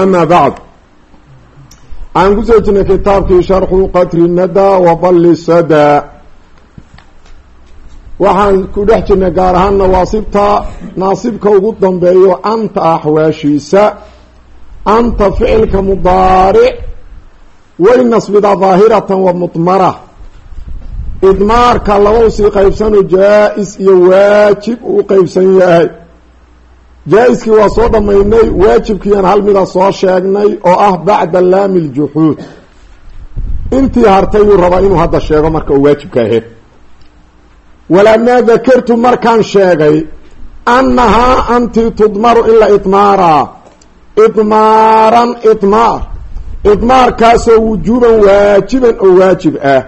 ama bacd aan ku soo jirnay kitaabkii sharxu qatri nada wa balli sadaa waxaan ku dhex jirnay gaar ahaan nawaasibta naasibka ugu dambeeyo anta axwaashiisa anta ficilka mudaaric way nasbidaa daahiratan wa mudmara idmaarka laba u sii qaybsano jaa-is iyo waajib uu qaybsan yahay jaa-iskii waa soo dhammaynay waajibkiiaan hal mida soo sheegnay oo ah bacda laami ljuxuud intii hartay yuu rabaa inuu hadda sheego marka uu waajibka ahayd. Walamaa dakartu markaan sheegay annahaa anti tudmaru in la idmaaraa idmaaran idmaar. Idmaarkaasoo wujuuban waajiban oo waajib ah.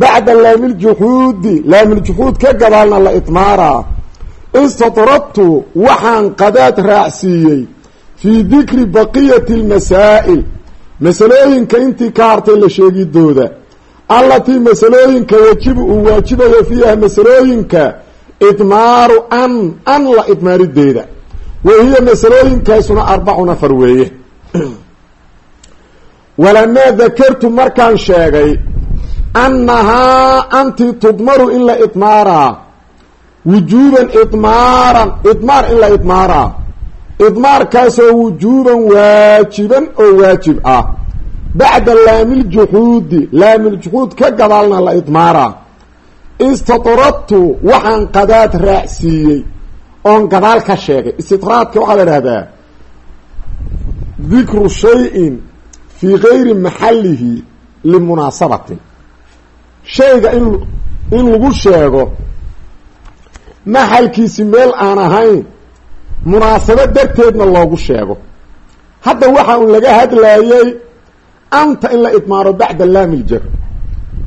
Bacda laamiljuxuudi laamiljuxuud ka gadaalna la idmaaraa istadradtu waxaan qadaad raacsiiyey fii dikri baqiyati lmasaa'il masalooyinka intii ka hartay la sheegidooda allatii masalooyinka yajibu uu waajibayo fiiha masalooyinka idmaaru an an la idmaarideeda wa hiya masalooyinkaasuna arbacun afar weeye. Walamaa dakartu markaan sheegay annahaa anti tudmaru in la idmaaraa wujuuban idmaaran idmaar in la idmaaraa idmaarkaasoo wujuuban waajiban oo waajib ah. Bacda laamiljuxuudi laamiljuxuud ka gadaalna la idmaaraa istadradtu waxaan qadaad raacsiiyey. Oon gadaal ka sheegay. Istidraadka waxaa la idhahdaa dikru shayin fii gayri maxallihi limunaasabatin. Shayga in in lagu sheego maxalkiisi meel aan ahayn munaasabo darteedna loogu sheego. Hadda waxa un laga hadlayey anta in la idmaaro bacda laamiljar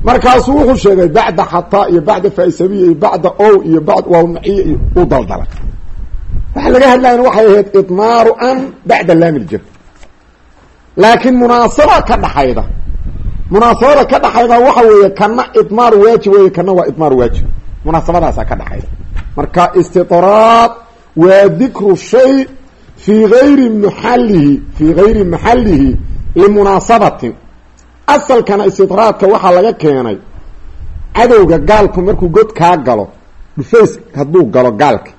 markaasuu wuxuu sheegay bacda xataa iyo bacda faisabiya iyo bacda ow iyo bacd waawmaciya iyo u daldalay waxa laga hadlayana waxay ahayd idmaaru an bacda laamiljar laakiin munaasaba ka dhaxayda munaasabada ka dhaxayda waxa weeye kana idmaar waajib weeye kana waa idmaar waajib. Munaasabadaasa ka dhaxayda marka istidraad waa dikru shay fii gayri maxalihi fii gayri maxalihi limunaasabatin asalkana istidraadka waxaa laga keenay cadowga gaalku markuu god kaa galo dhufays hadduu galo gaalka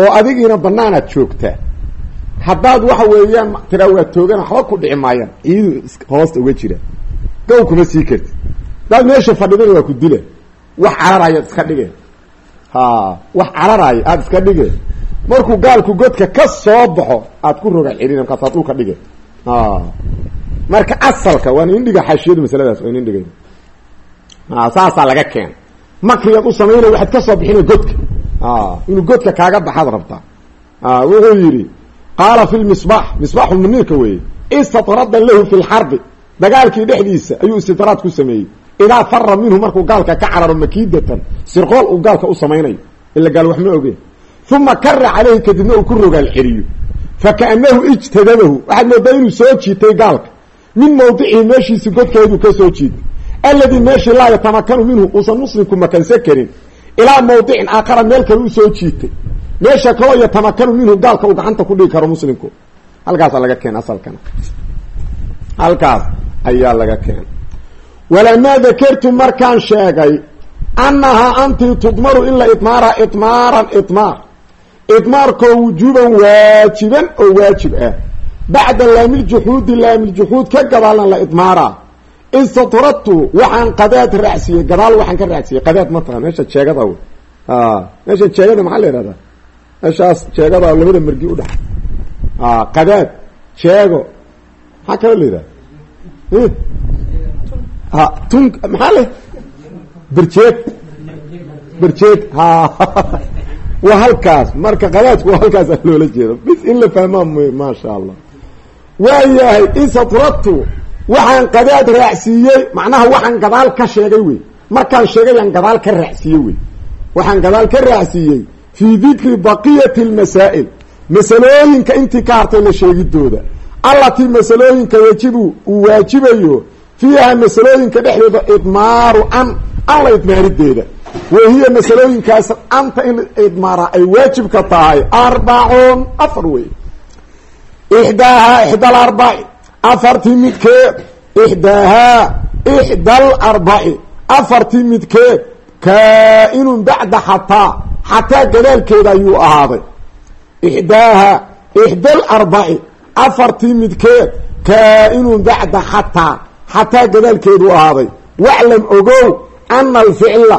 oo adigiina banaanaad joogtaa. Haddaad waxa weeyaan tiraa waa toogan waxba ku dhici maayaan ciidu hoosta uga jira. Gow kuma sii karti hadaad meesha fadhidana waa ku dila. Wax cararayaad iska dhigeen wax cararaya aada iska dhigeen markuu gaalku godka ka soo baxo aad ku roga celina markaasaad dhulka dhigeen marka asalka waan indhiga xaashiyadu masaladaas waan indhigay saasaa laga keena makrigaad u samaynaya waxaad ka soo bixina godka. Inuu godka kaaga baxaad rabtaa. Wuxuu yidhi qaala fi lmisbaax misbaaxu muniirka weeye. Istadrada lahu fi lxarbi dagaalkii dhexdiisa ayuu istidraad ku sameeyey idaa fara minhu markuu gaalka ka cararo makiidatan sirqool uu gaalka u samaynayo ila gaal wax ma ogeen uma kara caleyhi kadibna uu ku rogaal celiyo fakaanahu ijtadabahu waxaad moodaa inuu soo jiitay gaalka. Min mawdicihi meeshiisi godkeeduu ka soo jiitay. Alladii meeshii laa yatamakanu minhu uusan muslimku makansan karin ilaa mawdicin aakhara meel kale u soo jiitay. Meesha kaloo yatamakanu minhu gaalka uu gacanta ku dhigi karo muslimku. Halkaasaa laga keena asalkana. Halkaas ayaa laga keena walamaa dakartu markaan sheegay annahaa anti tudmaru in la idmaaraa idmaaran idmaar idmaarkoo wujuuban waajiban oo waajib ah bacda laamiljuxuudi laamiljuxuud ka gadaalna la idmaaraa istadradtu waxaan qadaad raacsiiyey gadaal waxaan ka raacsiiyey qadaad mataqan meesha jeegada w meesha jeegada maxaa la ihahdaa meeshaas jeegada labada margi udhex qadaad jeego maxaa kaloo la yidhahda ha tun maxaa le berjeeg berjeeg ha. Waa halkaas. Marka qadaadku waa halkaas loola jeedo. Bis in la fahmaa m maasha allah waa yahay insatratu waxaan qadaad raacsiiyey. Macnaha waxaan gadaal ka sheegay wey markaan sheegayaan gadaal ka raacsiiyey wey waxaan gadaal ka raacsiiyey fii dikri baqiyati lmasaa'il. Masalooyinka intii ka hartay la sheegidooda. Allatii masalooyinka yajibu uu waajibayo fiiha masalooyinka dhexdooda idmaaru an an la idmaarideeda wahiya masalooyinkaas anta in idmaara ay waajibka tahay arbacun afar wey ixdaahaa ixda alarbaci afartii midkeed ixdaahaa ixda alarbaci afartii midkeed kaa-inun bacda xataa xataa gadaalkeeda ayuu ahaaday ixdaahaa ixda alarbaci afartii midkeed kaa-inun bacda xataa xataa gadaalkeedu ahaaday. Waclam ogow ana alficla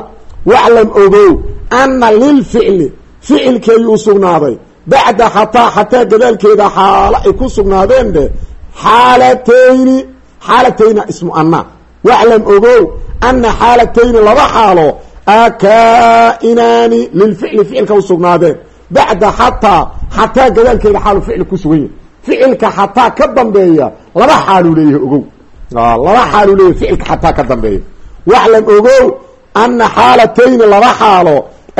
waclam ogow ana lilficli ficilkeeyuu sugnaaday. Bacda xataa xataa gadaalkeeda xaalo ay ku sugnaadeen dhe xaalatayni xaalatayna ismu anna. Waclam ogow ana xaalatayni laba xaalo akaa-inaani lilficli ficilka u sugnaadeen. Bacda xataa xataa gadaalkeeda xaalu ficli ku sugan yahy ficilka xataa ka dambeeya laba xaaluu leeyahay ogow laba xaaluu leeyahay ficilka xataa ka dambeeya. Waclam ogow ana xaalatayni laba xaalo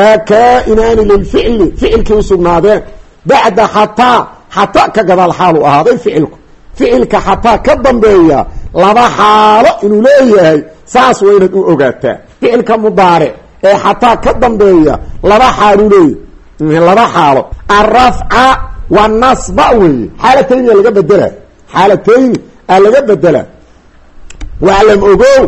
akaa-inaani lilficli ficilkii u sugnaadeen. Bacda xataa xataa ka gadaal xaalu ahaaday ficilku ficilka xataa ka dambeeya laba xaalo inuu leeyahay saas waa inaad u ogaataa. Ficilka mudaaric ee xataa ka dambeeya laba xaaluu leeyahay. Laba xaalo. Arafca waa nasba weeye. Xaalatayni aa laga bedela. Xaalatayni aa laga bedela waclam ogow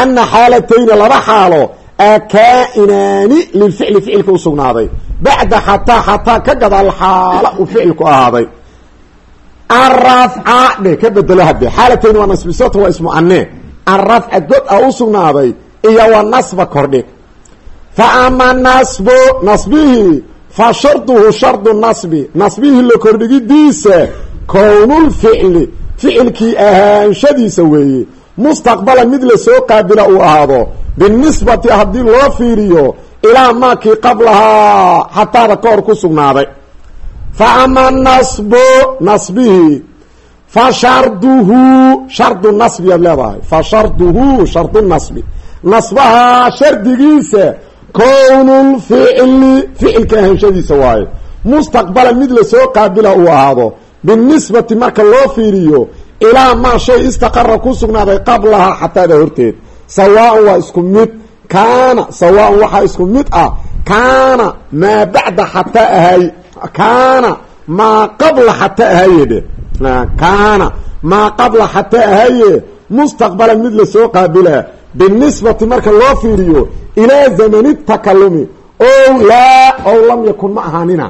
ana xaalatayni laba xaalo akaa-inaani lilficli ficilka u sugnaaday. Bacda xataa xataa ka gadaal xaala uu ficilku ahaaday. Arafca dhe ka bedelo hadde. Xaalatayni waa nasbisata waa ismu anee arafca god a u sugnaaday iyo waa nasba kordhig fa ama nasbu nasbihii fa sharduhu shardu nasbi. Nasbihii la kordhigidiisa kownulficli ficilkii ahaanshadiisa weeye mustaqbalan mid la soo qaabila uu ahaado binisbati haddii loo fiiriyo ilaa maakii qablahaa xataada ka hor ku sugnaaday. Fa ama nasbu nasbihii fa sharduhu shardu nasbi aad leedahay. Fa sharduhu shardu nasbi. Nasbahaa shardigiisa kownulficli ficilka ahaanshadiisa waaye. Mustaqbalan mid la soo qaabila uu ahaado binisbati marka loo fiiriyo ilaa maa shay istaqara ku sugnaaday qablahaa xataada horteed. Sawaan waa isku mid kaana sawaan waxaa isku mid ah kaana maa bacda xataa ahaay kaana maa qabla xataa ahaye dhe kaana maa qabla xataa ahaye mustaqbalan mid la soo qaabilaa binisbati marka loo fiiriyo ilaa zamani takalumi ow laa ow lam yakun ma ahaanina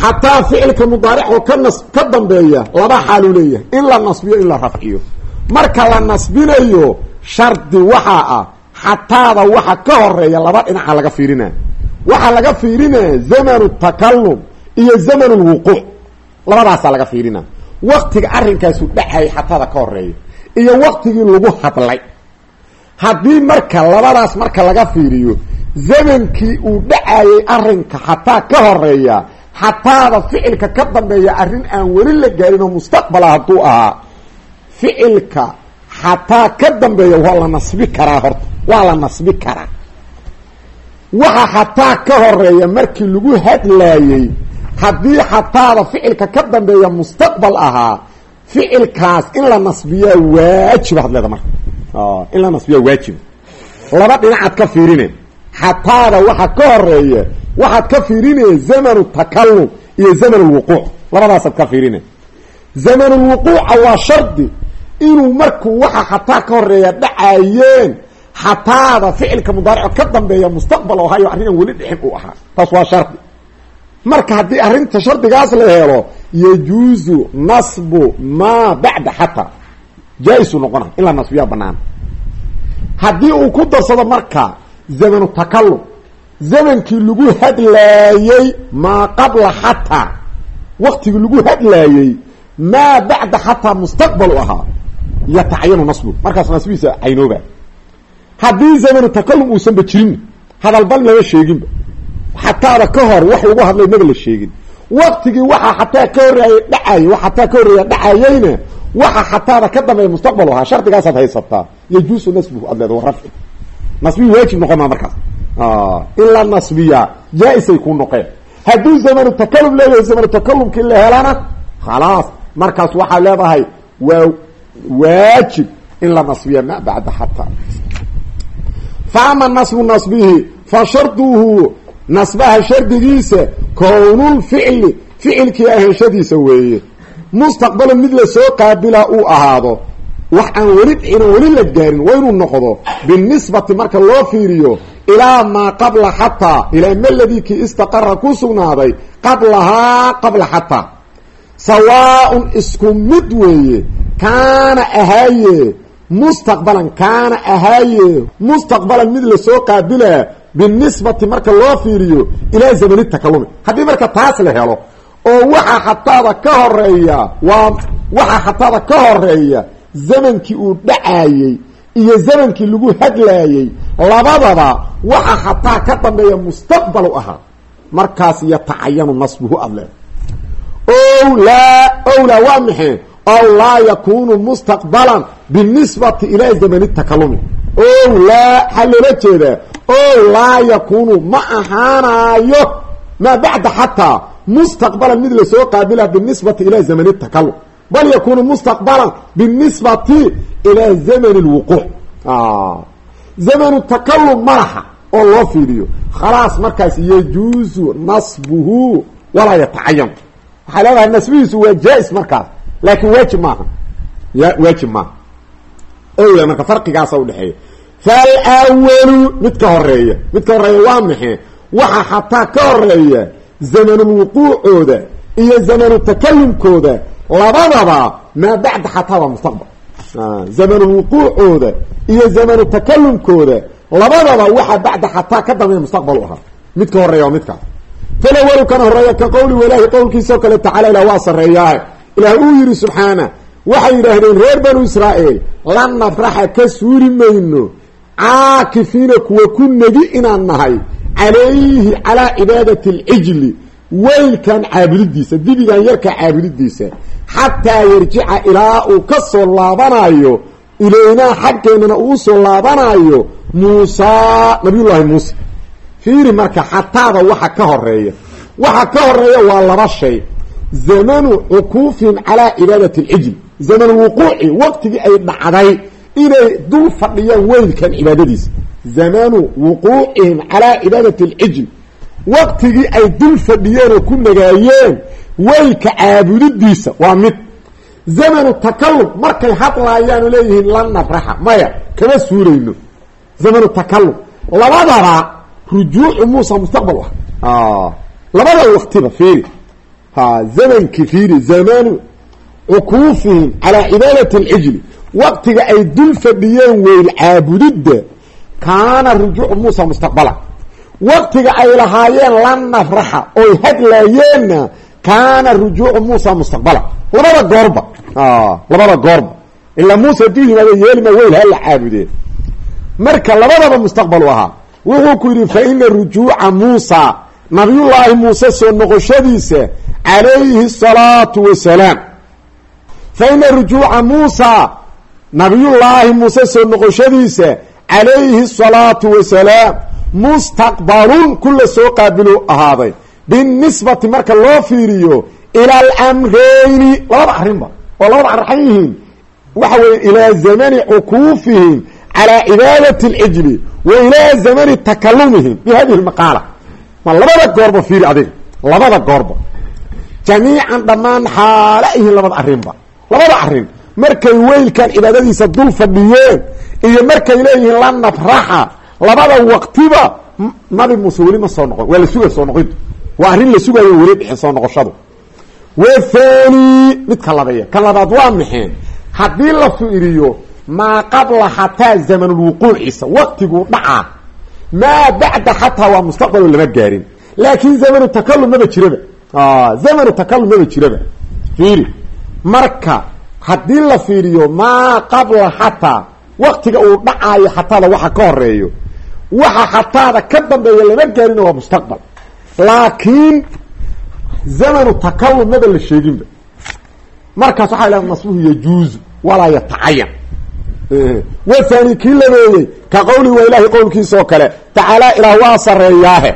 xataa ficilka mudaaricoo ka nas ka dambeeya laba xaaluu leeyahay. In la nasbiyo in la rafciyo. Marka la nasbinayo shardi waxaa ah xataada waxa ka horreeya laba dhinaca laga fiirinaa waxaa laga fiirinaa zamanu takalum iyo zamanu lwuquuc labadaasaa laga fiirinaa waktiga arrinkaasu dhacayay xataada ka horreeya iyo waktigii lagu hadlay. Haddii marka labadaas marka laga fiiriyo zamankii uu dhacayay arrinka xataa ka horreeya xataada ficilka ka dambeeya arrin aan weli la gaarin oo mustaqbala hadduu ahaa ficilka xataa ka dambeeya waa la nasbi karaa horta waa la nasbi karaa. Waxa xataa ka horreeya markii lagu hadlaayey haddii xataada ficilka ka dambeeya mustaqbal ahaa ficilkaas in la nasbiyaa waajiba had leeda marka in la nasbiyaa waajiba laba dhinacaad ka fiirine. Xataada waxa ka horreeya waxaad ka fiirinaya zamanu takalum iyo zaman lwuquuc labadaasaad ka fiirina zamanulwuquuca waa shardi. Inuu markuu waxa xataa ka horreeya dhacayeen xataada ficilka mudaarico ka dambeeya mustaqbal oo hayo arrin aan weli dhixin uu ahaa. Taas waa shardi. Marka haddii arrinta shardigaas la helo yajuuzu nasbu maa bacda xataa. Jaa-isu noqona in la nasbiyaa banaan haddii uu ku darsado marka zamanu takalum zamankii lagu hadlaayey maa qabla xataa waktigii lagu hadlaayey maa bacda xataa mustaqbal u ahaa yatacyanu nasbu. Markaas nasbihiisa caynooba haddii zamanu takalum uusanba jirin hadalban lama sheeginba. Xataada ka hor wax lagu hadlay maba la sheegin. Waktigii waxaa xataa ka horreeyay dhacay wax xataa ka horreeya dhacayeyna waxa xataada ka dambeeya mustaqbal ahaa shardigaasaad haysataa yajuusu nasbuhu aad leeda wa rafci. Nasbihi waajib noqon maa markaas in la nasbiyaa jaa-isay ku noqeen. Hadduu zamanu takalum leeyahay zamanu takalumkii la helana khalaas. Markaas waxaa leedahay waa waajib in la nasbiya ma bacda xataa fa ama nasbu nasbihi fa sharduhu nasbaha shardigiisa kownulficli ficilkii ahanshadiisa weeye. Mustaqbalan mid la soo qaabilaa uu ahaado wax aan weli inaan weli la gaarin waa inuu noqdo binisbati marka loo fiiriyo ilaa maa qabla xataa ilaa maladii kii istaqara ku sugnaaday qablahaa qabla xataa. Sawaaun isku mid weeye kaana ahaaye mustaqbalan kaana ahaaye mustaqbalan mid la soo qaabilaa binisbati marka loo fiiriyo ilaa zamani takalumi. Haddii marka taas la helo oo waxaa xataada ka horreeya waa waxaa xataada ka horreeya zamankii uu dhacaayey iyo zamankii lagu hadlaayey labadaba waxa xataa ka dambeeya mustaqbalu ahaa. Markaas yatacayanu nasbuhu adleed o laa ow laa waa maxay? Ow laa yakunu mustaqbalan binisbati ilaa zamani takalumi o laa waxaa loola jeedaa. O laa yakunu ma ahaanaayo. Maa bacda xataa mustaqbalan mid la soo qaabila binisbati ilaa zamani takalum bal yakunu mustaqbalan binisbati ilaa zamani lwuquuc zamanu takalum malaha oo loo fiiriyo khalaas markaas yajuuzu nasbuhu walaa yatacayan waxaa leedahay nasbihiisu waa jaa-is markaas laakin waajib maaha waajib maaha owla marka farqigaasa udhexeeya falwalu mid ka horreeya mid ka horreeya waa maxe waxa xataa ka horreeya zamanulwuquucooda iyo zamanu takalumkooda labadaba maa bacda xataa waa mustaqbal zamanulwuquucooda iyo zamanu takalumkooda labadaba waxaa bacda xataa ka dambeeya mustaqbal u ahaa. Mid ka horreeya waa midkaas falawalu kan horreeya ka qowli walaahi qowlkiisao kale tacala ilah waa sarreeyaahe ilaah uu yihi subxaana waxay yidhaahdeen reer banu israa'iil lan nafraxa ka suuri mayno caakifiina kuwa ku negi inaan nahay calayhi calaa cibaadati alcijli weylkan caabudidiisa dibigan yarka caabudidiisa xataa yarjica ilaa uu ka soo laabanayo ilaynaa xaggeennana uu soo laabanayo muusaa nabiyullaahi muuse. Fiiri marka xataada waxa ka horreeya waxa ka horreeya waa laba shay. Zamanu cukuufihim calaa cibaadati alcijl zamanu wuquuci waqtigii ay dhacday inay dul fadhiyaan weylkan cibaadadiisa. Zamanu wuquucihim calaa cibaadati alcijl waqtigii ay dul fadhiyeen oo ku nagaayeen weylka caabudidiisa. Waa mid. Zamanu takalum markay hadlaayaan oo leeyihiin lan nafraxa. Maya kama suurayno zamanu takalum labadaba rujuucu muusa mustaqbal ah. Labada waqtiba fiiri. Zamankii fiiri. Zamanu cukuufihim calaa cibaadati alcijli waqtiga ay dul fadhiyeen weyl caabudidda kaana rujuucu muusa mustaqbala waqtiga ay lahaayeen lan nafraxa oy hadlaayeenna kaana rujuucu muusa mustaqbala. Labada goorba. Labada goorba. Ilaa muuse hadduu yimaado yeelima weyl ha la caabudeen marka labadaba mustaqbalu ahaa. Wuxuu ku yidhi fa ina rujuuca muusa nabiyullaahi muuse soo noqoshadiisa calayhi asalaatu wasalaam. Fa ina rujuuca muusa nabiyullaahi muuse soo noqoshadiisa calayhi asalaatu wasalaam mustaqbalun kula soo qaabilu ahaaday. Binisbati marka loo fiiriyo ila alamrayni labada arrinba oo labada arraxan yihiin waxa weeye ilaa zamani cukuufihim calaa cibaadati alcijli wa ilaa zamani takalumihim bi hadihi lmaqaala ma labada goorba fiiri adiga labada goorba. Jamiican dhammaan xaala yihiin labada arrinba. Labada arrin markay weylkan cibaadadiisa dul fadhiyeen iyo markay leeyihiin la nafraxa labada waqtiba nabi muuse weli ma soo noqon waa la sugay soo noqintu waa arrin la sugayo weli dhixin soo noqoshadu. Wathani midka labeeya kan labaad waa maxeen haddii la fiiriyo maa qabla xataa zamanulwuquuciisa waqtiguu dhacaa maa bacda xataa waa mustaqbalo lama gaarin. Laakin zamanu takalum maba jiraba. Zamanu takalum maba jiraba. Fiiri marka haddii la fiiriyo maa qabla xataa waqtiga uu dhacaayo xataada waxa ka horeeyo waxa xataada ka dambeeya lama gaarina waa mustaqbal. Laakiin zamanu takalum maba la sheeginba. Markaas waxaa ilaha nasbuhu yajuuzu walaa yatacayan wathani kii labeeyey ka qowli waa ilaahay qowlkiisa oo kale tacaala ilaah waa sareeyaahe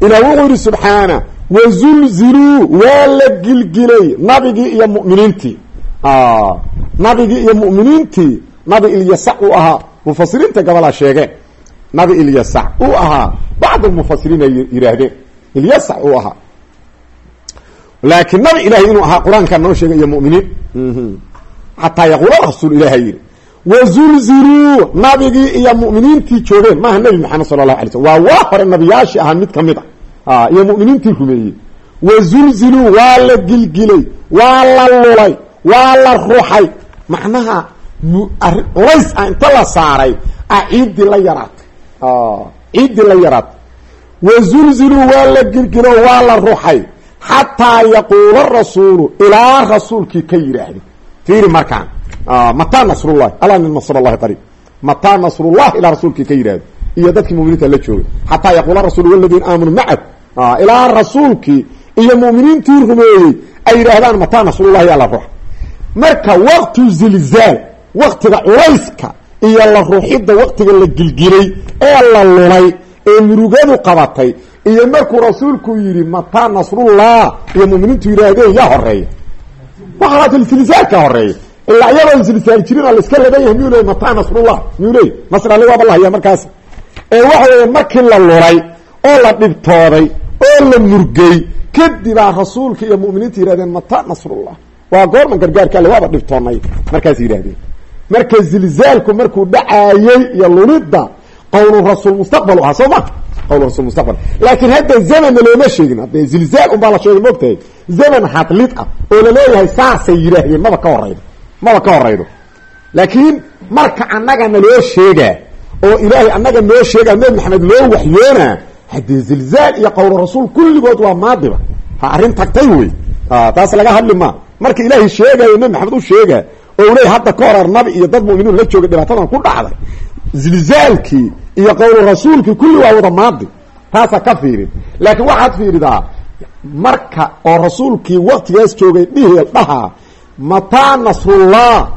ilaah wuxuu yihi subxaana wazulziluu waa la gilgilay nabigii iyo muminiintii. Nabigii iyo mu'miniintii nabi ilyasac uu ahaa mufasiriinta gabalaa sheegeen nabi ilyasac uu ahaa bacd almufasiriin ay yidhaahdeen ilyasac uu ahaa laakiin nabi ilahay inuu ahaa qur'aankaa noo sheegay iyo muminiin. Xataa yaquula rasuul ilaha yidhi wazulziluu nabigii iyo mu'miniintii joogeen maaha nebi maxamed sala allahu alay slm waa waa hore nabiyaashii ahaa mid ka mid a iyo mu'miniintii rumeeyey. Wazulziluu waa la gilgilay waa la lulay waa la ruxay macnaha culays a inta la saaray a ciiddii la yaraatay ciiddii la yaraatay wazulziluu waa la gilgilo waa la ruxay xataa yaquula rasuulu ilaa rasuulkii ka yidhaahda fiiri markaan mataa nasrullahi ala min nasr allahi qariib mataa nasrullahi ilaa rasuulkii ka yidhahdo iyo dadkii muminiinta la joogay xataa yaquula rasuulu waladiina aamanuu macahu ilaa rasuulkii iyo mu'miniintii rumeeyey ay yidhaahdaan mataa nasrullahi yaa la ruxa marka waqtu zilzaal waktiga culayska iyo la ruuxidda waktiga la gilgilay ee la lulay ee murugadu qabatay iyo markuu rasuulku yidhi mataa nasrullah iyo muminiintu yidhaahdeen yaa horreeya waxaa silsaalka horreeya ilaa iyadoo silsaal jirin oo laiska laban yahay miyuu leey mataa nasrullah miyuu leey nasr alle waaba lahaya markaas. Ee waxa weya markii la lulay oo la dhibtooday oo la murgay kadibaa rasuulka iyo muminiinta yidhahdeen mataa nasrullah. Waa goorman gargaarka alle waaba dhibtoonay markaas yidhahdeen marka zilzaalku markuu dhacaayey iyo lulidda qowlu rasuul mustaqbal ahaa soo ma qowl rasul mustaqbal. Laakiin hadda zamanna looma sheegin hadde zilzaal unbaa la sheegay moogtahay. Zaman hadlid ah oo la leeyahay saasay yidhaahdeen maba ka horaydo maba ka horaydo laakiin marka annaga naloo sheegaa oo ilaahay annaga noo sheegaa nebi maxamed loo waxyoonaa haddee zilzaal iyo qowl rasuul kulligood waa maadiba. Ha arrin tagtay wey. Taas laga hadli maa marka ilaahay sheegayo nebi maxamed u sheegaa oo u hadda ka horar nabi iyo dad mu'miniin la jooga dhibaatadan ku dhacday. Zilzaalkii iyo qowlu rasuulkii kulli waa wada maadi taasaa ka fiirin. Laakiin waxaad fiiridaa marka oo rasuulkii waktigaas joogay dhiheel dhahaa mataa nasrullah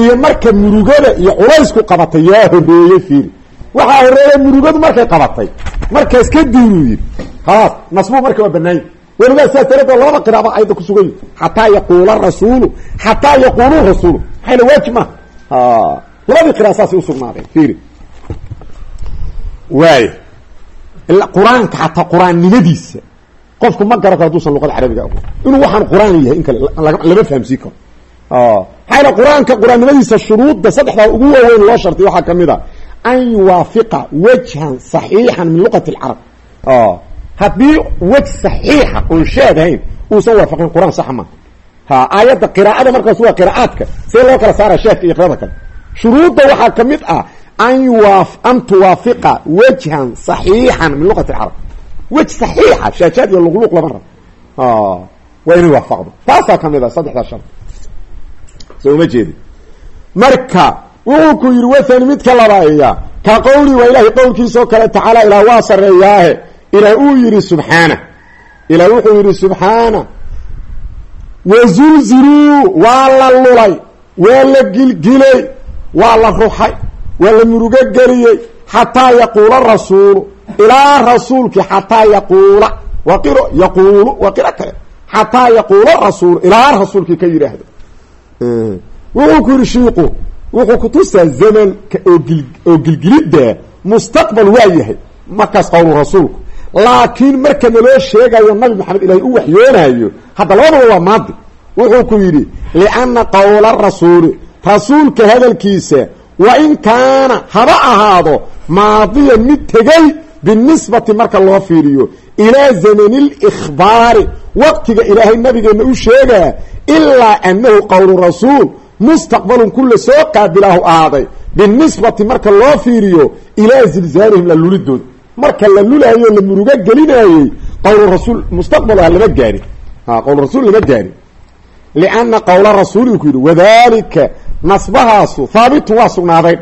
iyo marka murugada iyo culaysku qabatay yaa horeeyey fiiri. Waxaa horreeya murugadu markay qabatay markaas kadibuu yidhi khalaas nasbuu marka waa banaanya weligaa sidaas dareed labada qiraaba ayda ku sugan yihi xataa yaquula rasuulu xataa yaquulu rasuulu. Maxayna waajib maaha labadii qira saasay usugnaadeen fiiri. Waay qur'aanka xataa qur'aannimadiisa qofku ma garan karo haduusan luqada carabiga aqoon inuu waxaan qur'aan yahay in kale lama fahamsiin karo. Maxaa yal qur'aanka qur'aannimadiisa shuruudda saddexdaa ugu waaweyn loo shartiy waxaa ka mid a an yuwaafiqa wajhan saxiixan min luqati alcarab haddii wej saxiixa oon shaadahayn uusan waafaqin qur'aan saxa ma. Ha aayadda qiraa'ada markaas waa qiraa'aadka see loo kala saara shaadka iyo qirada kale. Shuruudda waxaa ka mid ah an an tuwaafiqa wajhan saxiixan min luqati alcarab wej saxiixa shaashaad iyo luqluuq lama rabo. Waa inay waafaqdo. Taasaa ka mid a saddexdaa shar soo uma jeedi. Marka wuxuu ku yidhi wathani midka labaaya ka qowli waa ilahay qowlkiisa oo kale tacaala ilaah waa sareeyaahe ilaah uu yidhi subxaana. Ilaah wuxuu yidhi subxaana. Wazulziluu waa la lulay waa la gilgilay waa la ruxay waa la murugo geliyey xataa yaquula rasuulu. Ilaa rasuulkii xataa yaquula. Waa qiro yaquulu waa qiro kale. Xataa yaquula rasuulu ilaa rasuulkii ka yidhaahdo. Wuxuu ku yidhi shiiku wuxuu kutusaa zamanka oogil oo gilgilidda mustaqbal waa yahay. Markaas qowlu rasuulku laakiin marka naloo sheegayo nabi maxamed ilaahay u waxyoonayo hadda labadaba waa maadi. Wuxuu ku yidhi lianna qowla rasuuli rasuulka hadalkiisa wa in kaana haba ahaado maadiyan mid tegey binisbati marka loo fiiriyo ilaa zamani likhbaari waqtiga ilaahay nabigeenna u sheegaa ilaa annahu qowlu rasuul mustaqbalun kula soo qaabilaahu ahaaday binisbati marka loo fiiriyo ilaa zilzaalihim la lulidooda marka la lulaayo la murugo gelinaayey qowl rasuul mustaqbal ah lama gaarin. Qowl rasuul lama gaarin. Lianna qowla rasuuli ku yidhi wadalika nasbahaasu haabitun waa sugnaaday.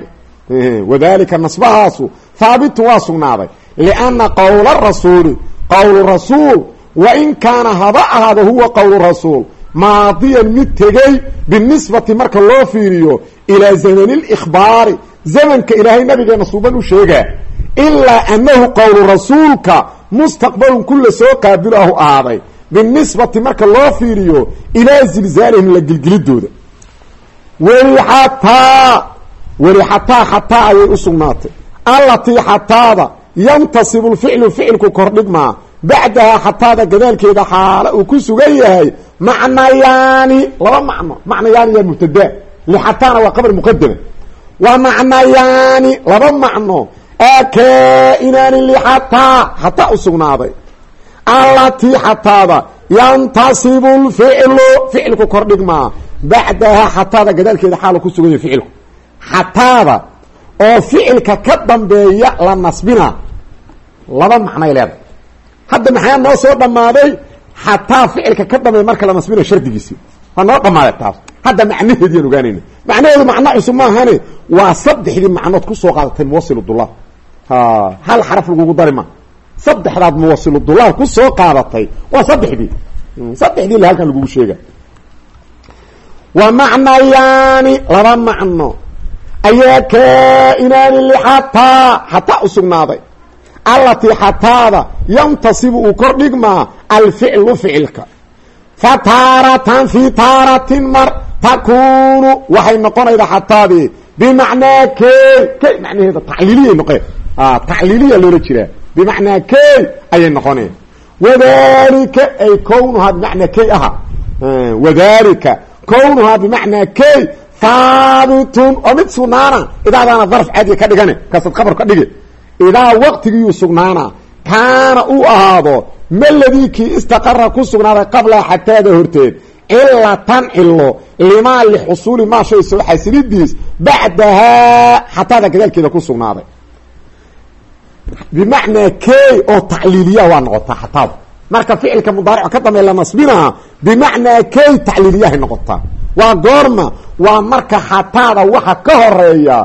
Wadalika nasbahaasu haabitun waa sugnaaday. Lianna qowla rasuuli qowlu rasuul wa in kaana haba ahaado huwa qowlu rasuul maadiyan mid tegey binisbati marka loo fiiriyo ilaa zamani likhbaari zamanka ilaahay nabigeena suuban u sheegaa ilaa annahu qowlu rasuulka mustaqbalun kula soo qaabilu ahu ahaaday binisbati marka loo fiiriyo ilaa zilzaalihim la gilgilidooda weli xataa weli xataa xataa ayay u sugnaatay allatii xataada yantasibu lficlu ficilku kordhigmaa bacdahaa xataada gadaalkeeda xaala uu ku sugan yahay macnayaani laba macno macnayaani yaa mubtadaa lixataana waa qabr muqadama waa macnayaani laba macno oo kaa-inaani lixataa xataa u sugnaaday. Allatii xataada yantasibu lficlu ficilku kordhigmaa bacdahaa xataada gadaalkeeda xaala ku sugan yahay ficilku xataada oo ficilka ka dambeeya la nasbina. Laba macnay leedahay. Hadda maxaa noo soo dhammaaday? Xataa ficilka ka dambeeya marka la nasbina shardigiisi. Waa noo dhammaaday taas. Hadda macnaheediyaan ogaanayna macnaheedu macno cusub maahane waa saddexdii macnood ku soo qaadatay muwasiludulaah hal xaraf lagugu dari ma. Saddexdaad muwasiludulaah ku soo qaadatay. Waa saddexdii. Saddexdii la halkan lagugu sheega. Wa macnayaani laba macno. Ayaa kaa-inaani lixataa xataa u sugnaaday. Allatii xataada yantasibu uu kor dhigmaa alficlu ficilka. Fa taaratan fii taaratin mar takuunu. Waxay noqonaydaa xataadii. Bimacnaa key key macnaheeda tacliiliyay noqeen tacliiliya loola jiraa bimacnaa key ayay noqoneen. Wadalika ay kownuhaa bimacnaa key aha. Wadalika kownuhaa bimacnaa key haabitun oo mid sugnaana idaadaana darf caadiga ka dhigane kaasad khabar ka dhige. Idaa waqtigiiyuu sugnaana kaana uu ahaado maladii kii istaqara ku sugnaaday qabla xataada horteed. Cilatan cilo limaa lixusuuli maa shay soo xasilidiis bacdahaa xataada gadaalkeeda ku sugnaaday bimacnaa key oo tacliiliya waa noqotaa xataada marka ficilka mudaaric ka dambeey la nasbinaa bimacnaa key tacliiliyahay noqotaa waa goorma waa marka xataada waxa ka horreeya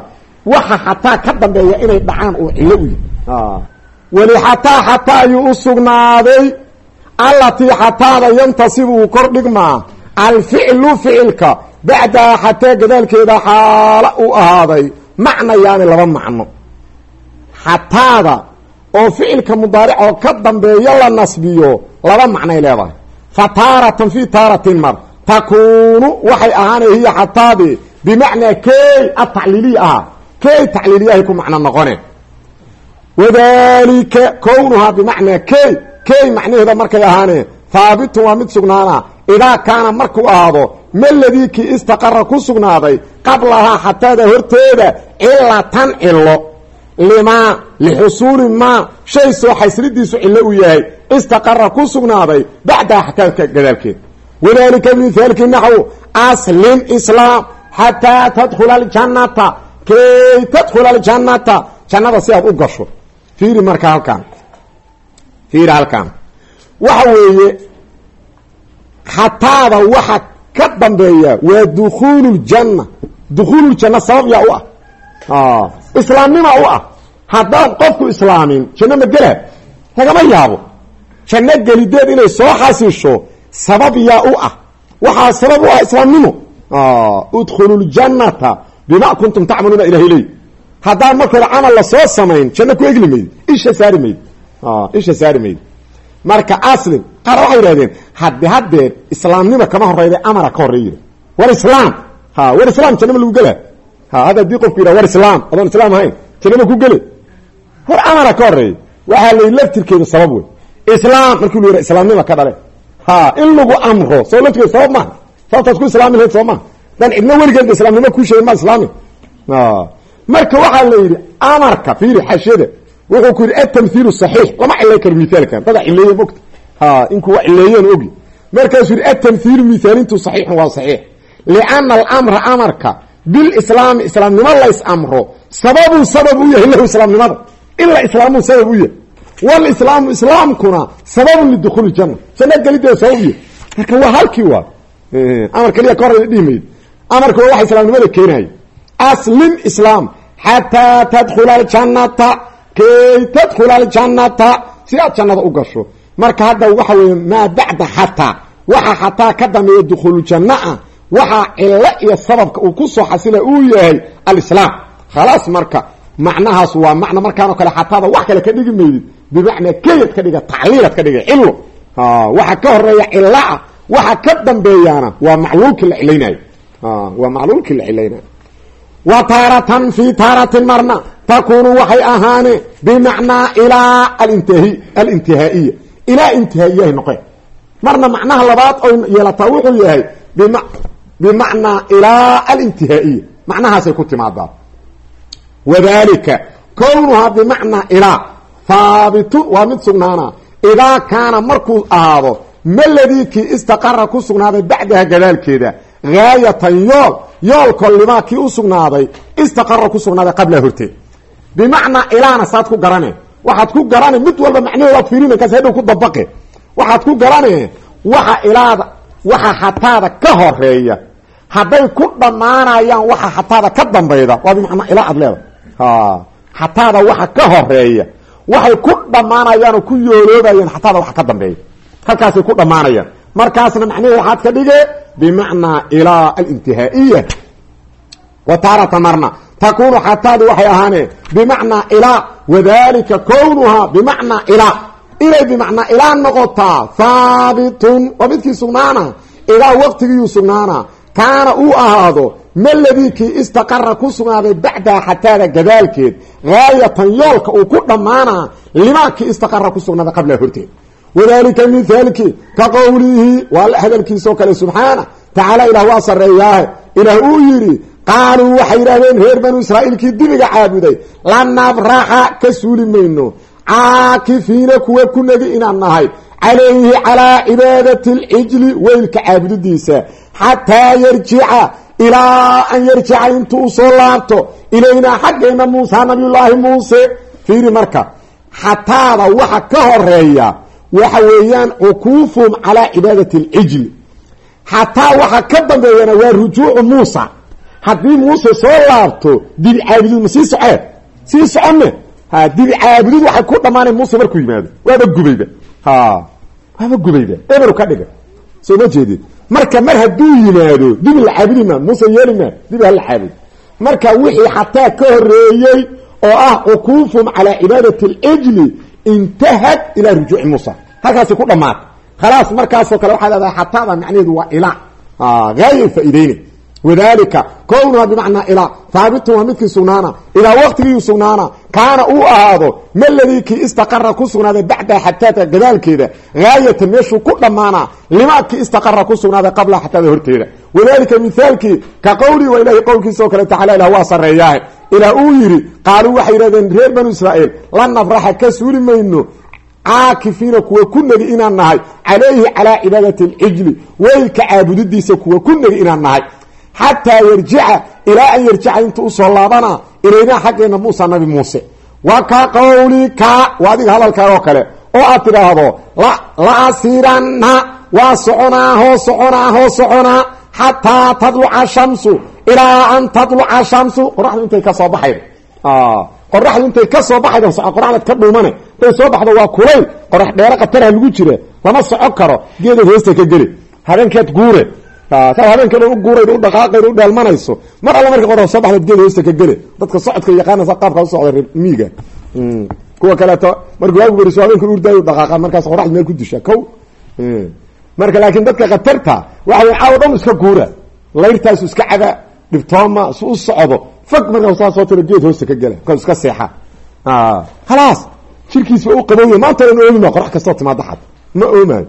waxa xataa ka dambeeya inay dhacaan oo cilo u yahy weli xataa xataa ayuu u sugnaaday allatii xataada yantasibu uu kor dhigmaa alficlu ficilka bacdaha xataa gadaalkeeda xaala uu ahaaday macnayaani laba macno xataada oo ficilka mudaaric oo ka dambeeya la nasbiyo laba macnay leedahay. Fa taaratan fii taaratin mar. Takuunu waxay ahaanay hiya xataadii bimacnaa key atacliiliya ahaa key tacliiliyahay ku macno noqone. Wadalika kownuhaa bimacnaa key key macnaheeda markay ahaaneen haabitun waa mid sugnaana. Idaa kaana markuu ahaado maladii kii istaqara ku sugnaaday qablahaa xataada horteeda cilatan cilo limaa lixusuuli maa shay soo xasridiisu cilo u yahay istaqara ku sugnaaday bacdaha xataadka gadaalkeed. Wadalika mithaalkii naxw aslim islaam xataa tadkhula aljannata. Kay tadkhula aljannata jannada si aad u gasho. Fiiri marka halkaan. Fiiri halkaan. Waxa weeye xataada waxa ka dambeeya waa dukhuulu ljanna dukhuululjanna sabab yaa u ah islaamnima u ah. Haddaan qofku islaamin janno ma gelaa lagama yaabo. Janno gelideed inay soo xasisho sabab yaa u ah. Waxaa sabab u ah islaamnimo. Udkhulu ljannata bima kuntum tacmaluuna ilahay ley haddaan marka hore camal la soo samayn janno ku egli isha saari mayd. Isha saari marka aslim qaar waxay yidhahdeen hadde haddeer islaamnima kama horeyda amara ka horey yidha war islaam. Ha war islaam jannama lagu gela ha hadda haddii qofku yidhah war islaam adoon islaam ahayn jannama ku gele hor amara ka horreeya waxaa la laftirkeedu sabab wey islaam markii lu yidha islaamnima ka dhale ha in lagu amro soo laftirkeedu sabab maha sababtaas ku islaami lahayd soo maha dan cidna weligeedba islaamnimo kuu sheegay ma islaami. Marka waxaa la yidhi amarka fiiri xashada wuxuu ku yidhi atamhiilu saxiix. Lama cilay karo mithaalkan dada cileeye mogta ha inkuu wa cileeyeen ogi. Markaasuu yidhi atamhiilu mithaalintu saxiixun waa saxiix. Liana bilislaami islaamnimo lays amro sababuu sabab u yahay lahu islaamnimada. Ila islaamuu sabab u yahay. Walislaamu islaamkuna sababun lidukhuuli janna. Janna gelideeda sabab u yahay. Marka waa halkii waa amar kaliya ka horey dhihi mayd amarka waa waxa islaamnimada keenaya aslim islaam xataa tadkhula aljannata kay tadkhula aljannata si aad jannada u gasho. Marka hadda waxa weeye maa bacda xataa waxa xataa ka dambeeya dukhuulu janna ah waxaa cilo iyo sababka uu ku soo xasila uu yahay alislaam. Khalaas marka macnahaas waa macna markaanoo kale xataada wax kale ka dhigi maydid bimacnaa keyad ka dhiga tacliilad ka dhiga cilo waxa ka horreeya cilaah waxa ka dambeeyaana waa macluulkii la cilaynayo waa macluulkii la cilaynayo wa taaratan fii taaratin marna takunu waxay ahaane bimacnaa ilaa alintahi alintihaa'iya. Ilaa intihaa'iyahay noqeen. Marna macnaha labaad oy yeelataa wuxuu yahay bim bimacnaa ilaa alintihaa'iya macnahaasay ku timaadaa wadalika kownuhaa bimacnaa ilaa haabitun waa mid sugnaana idaa kaana markuu ahaado maladii kii istaqara ku sugnaaday bacdaha gadaalkeeda gaayatan yool yoolkoo limaa kii u sugnaaday istaqara ku sugnaaday qablaha horteed bimacnaa ilaana saad ku garane waxaad ku garane mid walba macnaheed waad fiirina kaas hadhow ku dabaqe waxaad ku garane waxa ilaada waxa xataada ka horreeya hadday ku dhammaanayaan waxa xataada ka dambayda. Waa bimacnaa ilaa aad leeda xataada waxa ka horreeya waxay ku dhammaanayaan oo ku yooloobayaan xataada waxa ka dambeeya. Halkaasay ku dhammaanayaan. Markaasna macnaheed waxaad ka dhige bimacnaa ilaa alintihaa'iya. Wa taarata marna. Takunu xataadi waxay ahaaneen bimacnaa ilaa wadalika kownuhaa bimacnaa ilaa. Inay bimacnaa ilaa noqotaa haabitun waa midkii sugnaana ilaa waqtigiiyuu sugnaana kaana uu ahaado maladii kii istaqara ku sugnaaday bacdaha xataada gadaalkeed gaayatan yoolka uu ku dhammaanaa limaa kii istaqara ku sugnaaday qablaha horteed. Wadalika mithaalki ka qowlihi waa hadalkiisoo kale subxaana tacaala ilaah waa sarreeyaahe. Ilaah uu yidhi qaaluu waxay yidhahdeen reer banu israa'iilkii dibiga caabuday lanabraxa ka suuli mayno caakifiina kuwa ku negi inaan nahay calayhi calaa cibaadati alcijli weylka caabudidiisa xataa yarjica ilaa an yarjica intuu soo laabto ilaynaa xaggeena muusa nabiyullaahi muuse fiiri marka xataada waxa ka horreeya waxa weeyaan cukuufum calaa cibaadati alcijli xataa waxa ka dambeeyana waa rujuucu muusa haddii muuse soo laabto dibi caabudid ma sii socee sii socone ha dibi caabudid waxay ku dhammaanay muuse markuu yimaado waaba gubayba waaba gubayba eberu ka dhiga. Soo ma jeedid marka mar hadduu yimaado dibi la caabudi maa muuse yeeli maa dibi hala caabud marka wixii xataa ka horeeyey oo ah cukuufum calaa cibaadati alcijli intahad ilaa rujuuci muusa halkaasi ku dhammaatay khalaas markaasoo kale waxaa leedahay xataada macnaheedu waa ilaa haayay faa'iideyne wadalika kownuha bimacnaa ilaa haabitun waa midkii sugnaana. Ilaa waqtigiiu sugnaana kaana uu ahaado maladii kii istaqara ku sugnaaday bacdaha xataata gadaalkeeda? Haayatan meeshuu ku dhammaanaa limaa kii istaqara ku sugnaaday qabla xataada horteeda. Wadalika mithaalkii ka qowlii waa ilahay qowlkiisa oo kale tacala ilah waa sarreeyaahe. Ilaah uu yidhi qaaluu waxay yidhahdeen reer banu israa'iil la nabraxa ka suuli mayno. Caakifiina kuwa ku negi inaan nahay. Calayhi calaa cibaadati alcijli weylka caabudidiisa kuwa ku negi nahay xataa yarjica ilaa an yarjica inta u soo laabana ilaynaa xaggeena muusa nabi muuse wa ka qawlika waa adiga hadalkaagoo kale oo aad tidhaahdo la asiranna waa soconaa hoo soconaa hoo soconaa xataa tadluca shamsu ilaa an tadluca shamsu qoraxdu intay ka soo baxaydo qoraxdu intay ka soo baxaydo qoraxdaad ka dhuumane intay soo baxdo waa kulayl qorax dheero khatarha lagu jira lama socon karo geedaad hoosta ka geli habeenkeed guure saa habeenkeeda u guurayda u dhaqaaqayda u dheelmanayso mar alla marka qorax soo geed hoosta ka gele dadka socodka yaqaanasa qaabkaa usocda reer miiga. Kuwa kaleeto marka waagu beriso habeenka urdaayo dhaqaaqaan markaas qoraxda meel ku disha kow. Marka laakiin dadka khatarta waxa way caawa dhan iska guura layrtaasu iska cada dhibtooma su u socdo fog markaa saa soo tiro geed hoosta ka gela markaas iska seexa. Khalaas jirkiis ba u qabooya maanta dhan oomi qorax kastoo timaada xad ma oomayo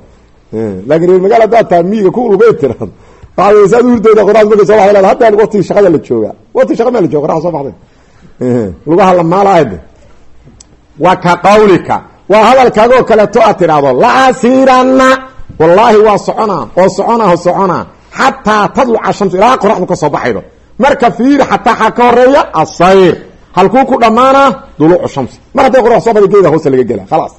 laakin reer taha miiga ku lugay tirado hurdooda qoraxda markay soo baxday? Hadda waqtigi shaqada la joogaa waqti shaqa maa la jooga qoraxda soo baxday. Lugaha la maalaayde wa ka qawlika. Waa hadalkaagoo kaleeto aad tidhaahdo laasiranna wallaahi waa soconaa oo soconaa soconaa xataa tadluca shamsu ilaa qoraxdu ka soo baxaydo. Marka fiiri xataa xaa ka horreeya asayr halkuu ku dhammaanaa duluucu shams mar hadday qorax soo bada geeda hoosta laga gela khalaas.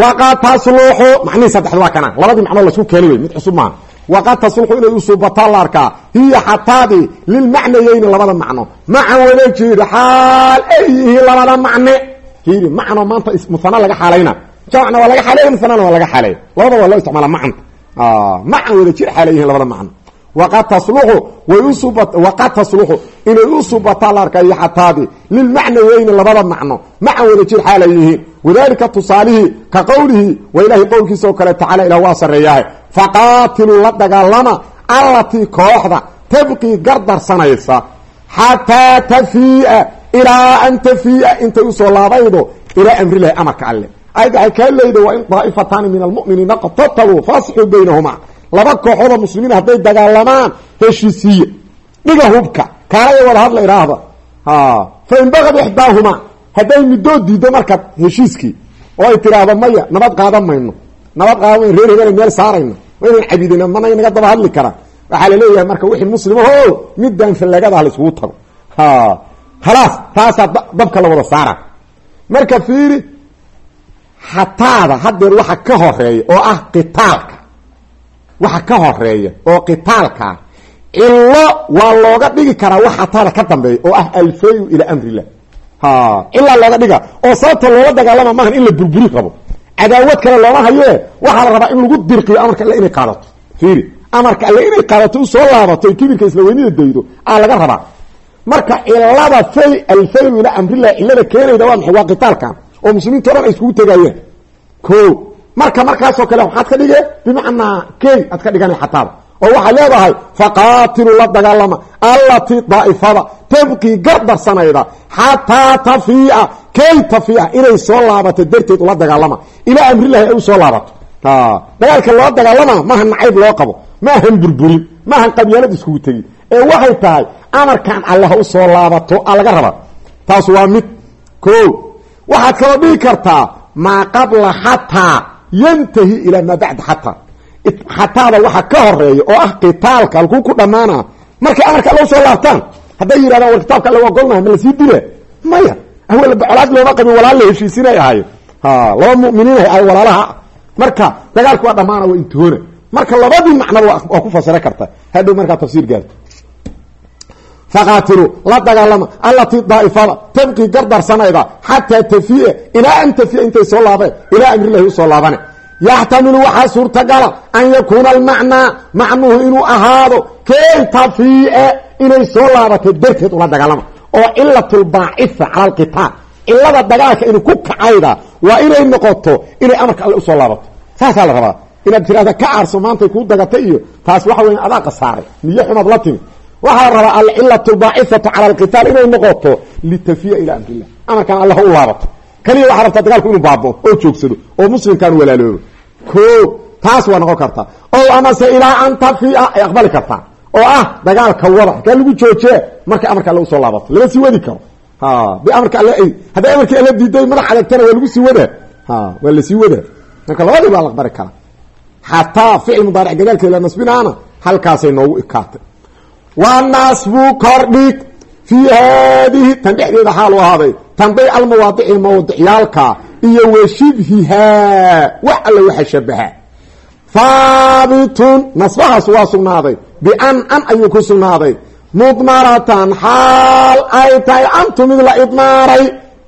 Waqad tasluxu macnihii saddexda waa kana. Labadii macnoo la isku keeni wey mid cusub maaha waqad tasluxu inay usuubataa la arkaa. Hiya xataadii lilmacnayeyni labada macno. Macan wada jeeda xaal ay yihiin labada macne. Fiiri macno maanta musana laga xaalayna jamcna waa laga xaleeya musanana waa laga xaleeya labada waa loo isticmaala macanta macan wada jir xaale yihiin labada macno waqad tasluxu inay u subataa la arkayo xataadii lilmacnayeyni labada macno macan wada jir xaalay yihiin wadalika tusaalihii ka qowlihi waa ilaahay qowlkiisa oo kale tacala ilah waa sarreeyahay faqaatiluu la dagaalama allatii kooxda tabqii gardarsanaysa xataa tafiia ilaa an tafiia intay u soo laabaydo ilaa amrilahi amarka alle ayad waxay kaa leeyda waa in daa'ifataani min almu'miniina qatataluu faasixuu baynahuma laba kooxooda muslimiin hadday dagaalamaan heshiisiiye dhiga hubka. Kaalaya wada hadla idhaahda fa in bagad ixdaahumaa hadday midoo diiddo marka heshiiskii oo ay tiraahdo maya nabad qaadan mayno. Nabad qaadan reer hebela meel saarayno. Waa inaan cabidina mana inaga daba hadli karaa waxaa la leeyahay marka wixii muslimaho midaan fallagadaha la iskugu tago. Khalaas taasaa dabka la wada saara. Marka fiiri xataada haddeer waxa ka horreeya oo ah qitaalka waxa ka horreeya oo qitaalkaa cilo waa looga dhigi karaa wax xataada ka dambeeya oo ah alfayu ilaa amrillah. Cilaa looga dhiga. Oo sababta loola dagaalama maahan in la burburi rabo. Cadaawad kale looma hayee waxaa la rabaa in lagu dirqiyo amarka alle inay qaadato. Fiiri amarka alle inay qaadato u soo laabato o kibirka isla weynida daydo aa laga rabaa. Marka cilada fay alfayu ilaa amrillah cilada keenayda waa maxay? Waa qitaalkan oo muslimiinta o dhan ay iskugu tegayeen ko marka markaasoo kale waxaad ka dhige bimacnaa key aad ka dhigana xataada oo waxaad leedahay faqaatiluu la dagaalama allatii daa'ifada tabqii gardarsanayda xataa tafiia kay tafiia inay soo laabato darteed ula dagaalama. Ilaa amrilahi ay u soo laabato. Dagaalka loo dagaalama maaha nacayb loo qabo maahan burburin maahan qabyaalad iskugu tegin. Ee waxay tahay amarkan alle ha u soo laabato a laga rabaa. Taas waa mid. Ko waxaad kaloo dhigi kartaa maa qabla xataa yantahi ilaa maa bacda xataa. Xataada waxa ka horreeya oo ah qitaalka halkuu ku dhammaana markay amarka alle u soo laabtaan hadday yidhahdaan war kitaabka alle waa golnahay ma la sii dile? Maya awel colaad looma qabin walaal la heshiisinay ahayo laba muminiin ay walaalaha. Marka dagaalku waa dhamaana waa intihoona marka labadii macnaba waa ku fasira karta. Hadhow markaa tafsiir gaarto faqaatiluu la dagaalama allatii daaifada tabqii gardarsanayda xataa tafiya ilaa an tafiya intay soo laabeen ilaa amrilahi u soo laabane. Yaxtamilu waxaa suurtagala an yakuuna almacnaa macnuhu inuu ahaado kay tafiie inay soo laabatay darteed ula dagaalama. Oo cilatulbaacitha cala alqitaal cilada dagaalka inuu ku kacayda waa inay noqoto inay amarka alle u soo laabato saasaa la rabaa. Inaad tirahda ka aarso maantay kuu dagatay iyo taas waxa weya adaa qasaaray xumaad la timi waxaa la alcilatu baacithatu cala alqitaal inay noqoto litafiya ilaa amrillah. Amarkan alle ha u laabato kaliya waxaa rabtaa dagaalku inuu baabao oo joogsado oo muslimkaan walaaloobo. Ko taas waa noqon kartaa o amase ilaa an tafia ay aqbali kartaa oo ah dagaalka wada halkaa lagu joojiye markay amarka alle u soo laabato. Lama sii wadi karo. Bi amarka alle hadday amarkii alle diiday madax adagtana waa lagu sii wadaa. Waa la sii wadaa. Marka labadii baa la aqbali karaa. Xataa ficil mudaaric gadaalkeeda la nasbinaana halkaasay noogu ikaatay waa nasbu kordhig fii haadihi tan dhexdeeda xaalu ahaaday tanbay almawaadici mawdicyaalka iyo wa shibhihaa wax alle waxa shabaha haabitun nasbahaas waa sugnaaday bian an ayuu ku sugnaaday mudmaratan xaal ay tahay antu mid la idmaaray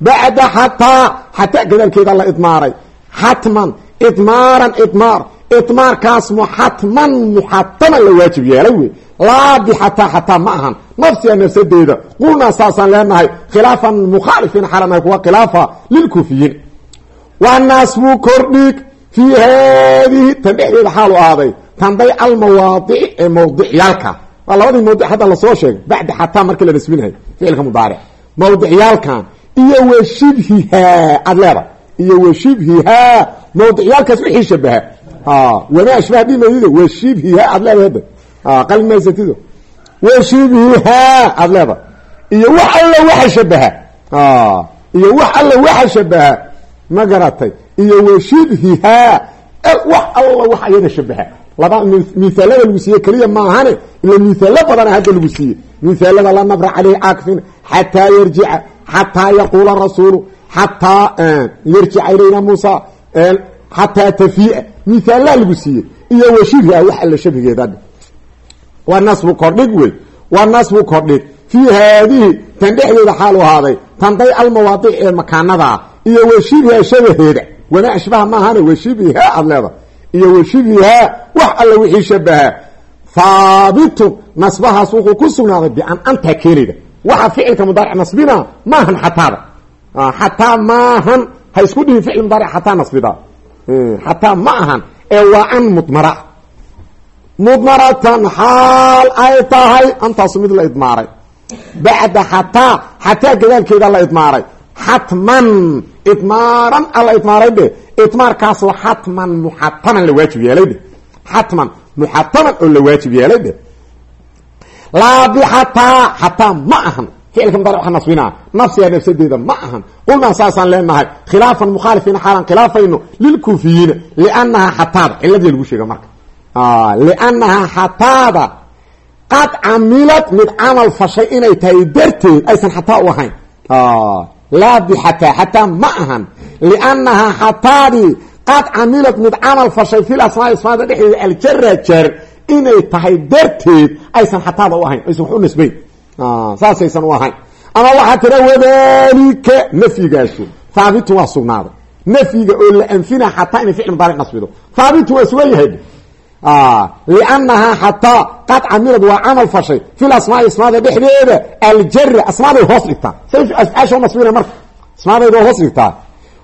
bacda xataa xataa gadaalkeeda la idmaaray xatman idmaaran idmaar idmaarkaas muxatman muxataman la waajib yeelay wey laa bixataa xataa ma ahan nafsiga nafsadeeda qulnaa saasaan leenahay khilaafan mukhaalifiin xalanahay kuwa khilaafa lilkuufiyiin waa naasbu kordhig fii haadihi tan dhexdeeda xaalu ahaaday tanday almawaadici ee mawdicyaalka waa labadii mawdic hadda la soo sheegay bacda xataa markii la nasbinahay ficilka mudaaric mawdicyaalkan iyo wa shibhihaa aad leeda iyo wa shibhihaa mawdicyaalkaas wixii shabaha wama ashbaha dhimadid wa shibhihaa aad leeda hadda qalmaysatido wa shibhihaa aad leeda iyo wax alla waxa shabaha. Iyo wax alla waxa shabaha. Ma garatay iyo wa shibhihaa wax alla wax ayada shabaha. Laba miaalada lagu siiye keliya maahane ila miaalo badana hadda lagu siiye miaalada la nabra caleyhi caakifin xataa yarjica xataa yaquula rasuulu xataa yarjica ilayna muusa xataa tafiia miaalaa lagu siiye iyo wa shibhiha wax alla shabhigeeda waa nasbu kordhig wey waa nasbu kordhig. Fii haadihi tan dhexdeeda xaalu ahaaday tanday almawaadic ee makaanadaa iyo wa shibhiha shabaheeda. Wamaa ashbaha maahane washibihaa aad iyo washibihaa wax alla wixii shabahaa haabitun nasbahaas wuxuu ku sugnaaday bian antaa keenayda. Waxa ficilka mudaaric nasbina maahan xataada xataa maahan. Ha isku dhihin ficil mudaaric xataa nasbida xataa ma ahan ee waa an mudmara. Mudmaratan xaal ay tahay antaasu mid la idmaaray. Bacda xataa xataa gadaalkeeda la idmaaray. Xatman idmaaran alla idmaaray dhe idmaarkaasoo xatman muxataman la waajib yeelay dhe xatman muxataman oo la waajib yeelay dhe laa bixataa xataa ma ahan ficilka mudaric waxa nasbinaa nafsiga nafsadeeda ma ahan qulnaa saasaan leenahay khilaafan mukhaalifiina xaalan khilaafayno lilkuufiyiina liannahaa xataada ciladii lagu sheega marka liannahaa xataada qad camilad mid camal fashay inay tahay darteed aysan xataa u ahayn laa bixataa xataa ma ahan liannahaa xataadii qad camilad mid camal fashay fil asmaa ismaada dhexdeeda aljara jar inay tahay darteed aysan xataada u ahayn aysan wax u nisbayn saasaysan u ahayn ama waxaa tira wadalika nafyigaasu haabitun waa sugnaaday nafyiga oo la anfina xataa inay ficil mudaaric nasbido haabitun waa sugan yahay liannahaa xataa qad camilad waa camal fashay fil asmaai asmaada dhexdeeda aljara asmaaday hoos dhigtaa say afcaasha nasbina marka asmaadayda hoos dhigtaa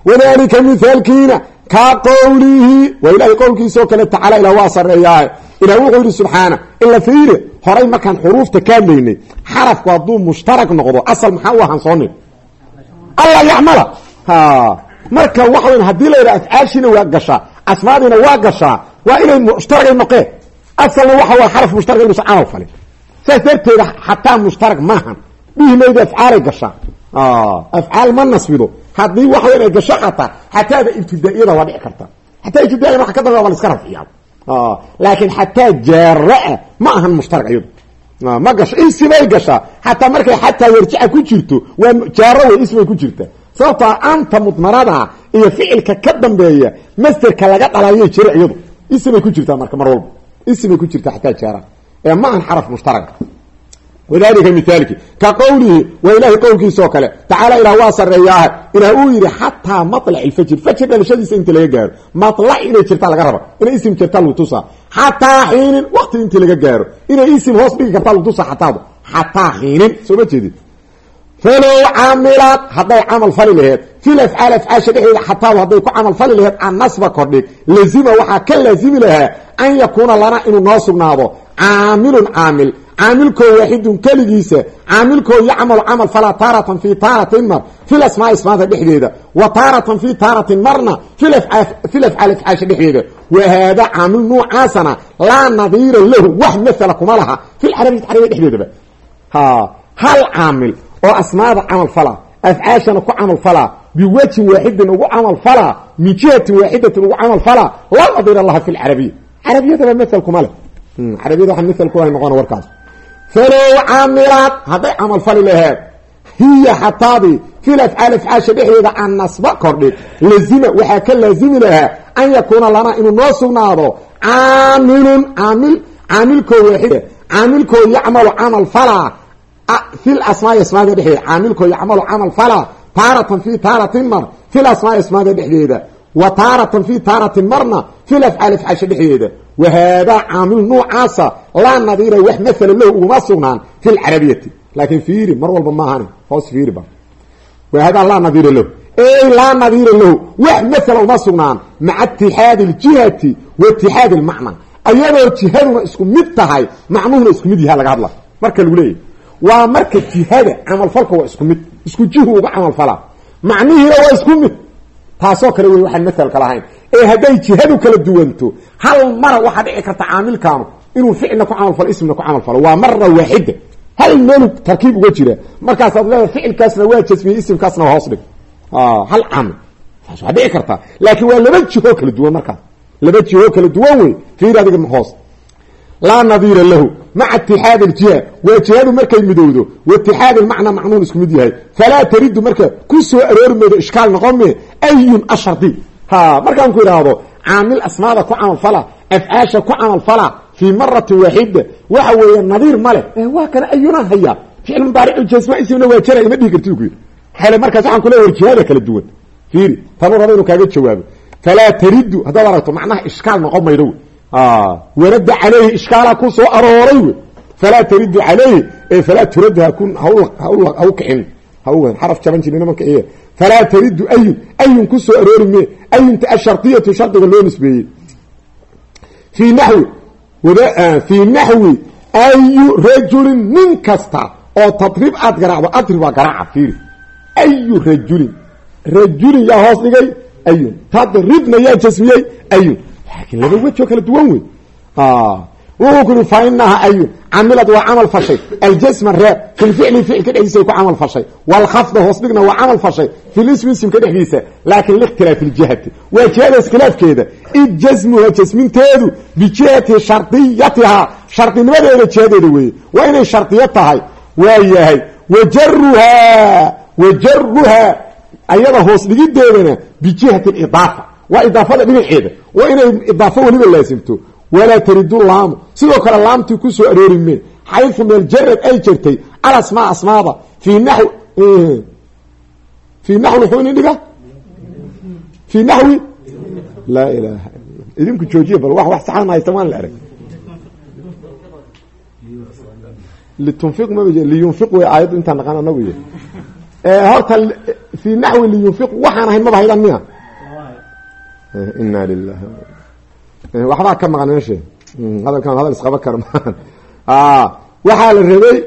wadalika mithaalkiina ka qowlihi waa ilahay qowlkiisao kale tacaala ilah waa sareeyaa ilah wuxuu yidhi subxaana ila fiire horay markaan xuruufta ka hadlaynay xarafku hadduu mushtarak noqdo asal maxaa u ahaan soonin alla yacmala! Marka waxa weyn haddii la yidhaha afcaashiina waa gashaa asmaadiina waa gashaa waa inay mushtaragay noqeen. Asalna waxa waa xaraf mushtarag inuusan camal falin saas darteeda xataa mushtarag maahan dhihimayda afcaalay gashaa. Afcaal ma nasbido. Haddii waxa weyn ay gasho xataa xataada ibtidaa'iyada waa dhici karta. Xataa ibtidaiyada waxa ka dambeya waa la iska rafciyaa laakiin xataa jaaraa ma ahan mushtarag iyadu ma gasho isibay gashaa xataa markay xataa yarjica ku jirto waa jaaro wey isbay ku jirta sababtoa anta mudmarada iyo ficilka ka dambeeya masterka laga dhalaayay jira iyadu isibay ku jirtaa marka mar walba isibay ku jirtaa xataa jaara ee ma ahan xaraf mushtaraga wadalika mithaalki. Ka qowlihi waa ilahay qowlkiisa oo kale. Tacaala ilah waa sareeyaah ilah uu yidhi xataa maطlac ilfajr fajr dhalashadiisa inta laga gaaro. Maطlac inay jirtaa laga raba. Inay isim jirtaa lagu tusaa. Xataa xiinin wakti intii laga gaaro. Inay isim hoos dhigi kartaa lagu tusaa xataadu. Xataa xiinin. Soo ma jeedid falow camilad hadday camal fali laheed. Fil afcaal afcaasha dhexdeeda xataadu hadday ku camal fali laheed an nasba kordhig lazima waxaa ka laazimi lahaa an yakuuna lana inuu noo caamilkoo waaxidun keligiisa caamilkoo yacmalu camal falaa taaratan fii taaratin mar fil asmaa ismaada dhexdeeda wa taaratan fii taaratin marna fil afcaal afcaasha dhexdeeda. Wa haada caamil nuucaasana laa nadiira lahu wax maala kuma laha fil carabiyat carabiya dhexdeedaba. Hal caamil oo asmaada camal falaa afcaashana ku camal falaa biwajhin waaxidin ugu camal falaa min jihatin waaxidatin ugu camal falaa laa nadiira laha fi lcarabiya carabiyadaba maal kuma leh. Carabiyada waa maal ku noqona warkaas falow caamilaad. Hadday camal fali laheed hiya xataadii fil afcaal afcaasha dhexdeeda an nasba kordhig lazima waxaa ka laazimi lahaa an yakuuna lana inuu noo sugnaado. Caamilun caamil caamilkoo waaxid caamilkoo yacmalu camal falaa fi asmaai asmaada dhexdeeda. Caamilkoo yacmalu camal falaa taaratan fi taaratin mar. Fil asmaai asmaada dhexdeeda wa taaratan fi taaratin marna fil afcaal afcaasha dhexdeeda. Wa haadaa caamil nuucaasa laa nadiira wax maala lahu uguma sugnaan fi lcarabiyati laakiin fiiri mar walba maahani hoos fiiri ba. Wa haadaa laa nadiira lahu. Ey laa nadiira lahu wax maala uma sugnaan maca itixaadi ljihati wa itixaadi lmacna. Ayadoo jihaduna isku mid tahay macnuhuna isku mid yaha laga hadla. Marka lagu leeyahy waa marka jihada camalfalka waa isku mid isku jihu uga camalfalaa macnihiina waa isku taasoo kale wey waxaan maalka lahayn. Ee hadday jihadu kala duwanto hal mara waxaa dhici karta caamilkaanu inuu ficilna ku camalfalo ismna ku camalfalo waa mara waaxida hal meelu tarkiib uga jira. Markaasaad leedahay ficilkaasna waa jasmiyey isimkaasna waa hoos dhig. Hal caamil taas waa dhici kartaa laakiin waa laba jihoo kala duwan markaas laba jihoo kala duwan wey fiir adiga hoos laa nadiira lahu. Maca itixaadi aljiha waa jihadu markay midowdo wa itixaadi lmacna macnuun isku mid yahay. Falaa taridu marka ku soo aroori maydo ishkaal noqon me ayun ashardi. Ha markaan ku idhaahdo caamil asmaada ku camalfala afcaasha ku camalfala fii maratin waaxida waxa weeye nadiir male waa kana ayunaan hayaa. Ficil mudaaricu jasma ismna waa jara ima dhihi karti ku yidhi. Xale markaas waxaan kule war jihada kala duwan. Fiiri tanuu raba inuu kaaga jawaabo. Falaa warada caleyhi ishkaala ku soo arooray wey falaa taridu caleyhi ee falaa turadu hakun hau kixin xaraf jaban jirina marka iy falaa taridu ayun ayun ku soo aroori me ayunta ashardiyatu shardiga loo nisbeeyey fii naxwi fii naxwi ayu rajulin nin kasta oo tadrib aad garaacdo adrib waa garaaca fiiri ayu rajulin rajulin yaa hoos dhigay ayun tadribna yaa jasmiyey ayun laakiin laba wejoo kala duwan wey wuxuu ku yidhi fa inaha ayun camilad waa camal fashay. Aljasma reeb fi lficli ficilka dhexdiisa ay ku camal fashay. Waalkhafda hoos dhigna waa camal fashay. Fi lismi isimka dhexdiisa laakin likhtilaafi ljihati waa jihada iskhilaafkeeda. Id jasmuha jasminteedu bijihati shardiyatihaa shardinimadeeda jihadeeda weeye. Waa inay shardiyo tahay. Waa yahay wajaruhaa wajaruhaa ayada hoos dhigideedana bijihati idaafa waa idaafada dhinaceeda waa inay idaafo weliba laasimto walaa taridu laamu sidoo kale laamtii ku soo aroori mee xayثu meel jarad ay jirtay alasmaa asmaada fii nawi fii naxwi xuu ini dhiga fii naxwi laa ilaaha ila idinku joojiya bal wax wax saxan haysta waan la arag. Litunfiq ma liyunfiq wey aayaddu intaan naqan anagu y horta fii naxwi liyunfiq. Waxaan ahayn maba haydan miya ina lilahi waxbaa ka maqan meeshe hadalkan hadal isqaba kara maan waxaa la rabay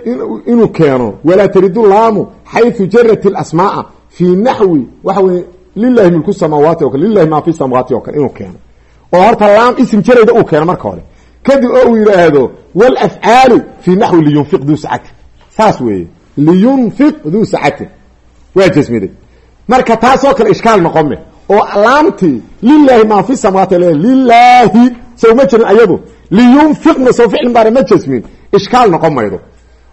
inuu keeno walaa taridu laamu xayثu jarat اlasmaaa fii naxwi waxa weye lilahi milku samaawaati o kale lilahi maa fi samaawaati oo kale inuu keeno. Oo horta laam isim jarayda uu keeno marka hore. Kadib oo uu yidhaahdo wlafcaali fii naxwi liyunfiq duu sacatin saas weeye liyunfiq duu sacatin waa jasmiday. Marka taasoo kale ishkaal noqome oo laamtii lilaahi maa fi samaawaati lilaahi sow ma jirin ayadu liyunfiqna sow ficlin baana ma jasmin. Ishkaal noqon maydo.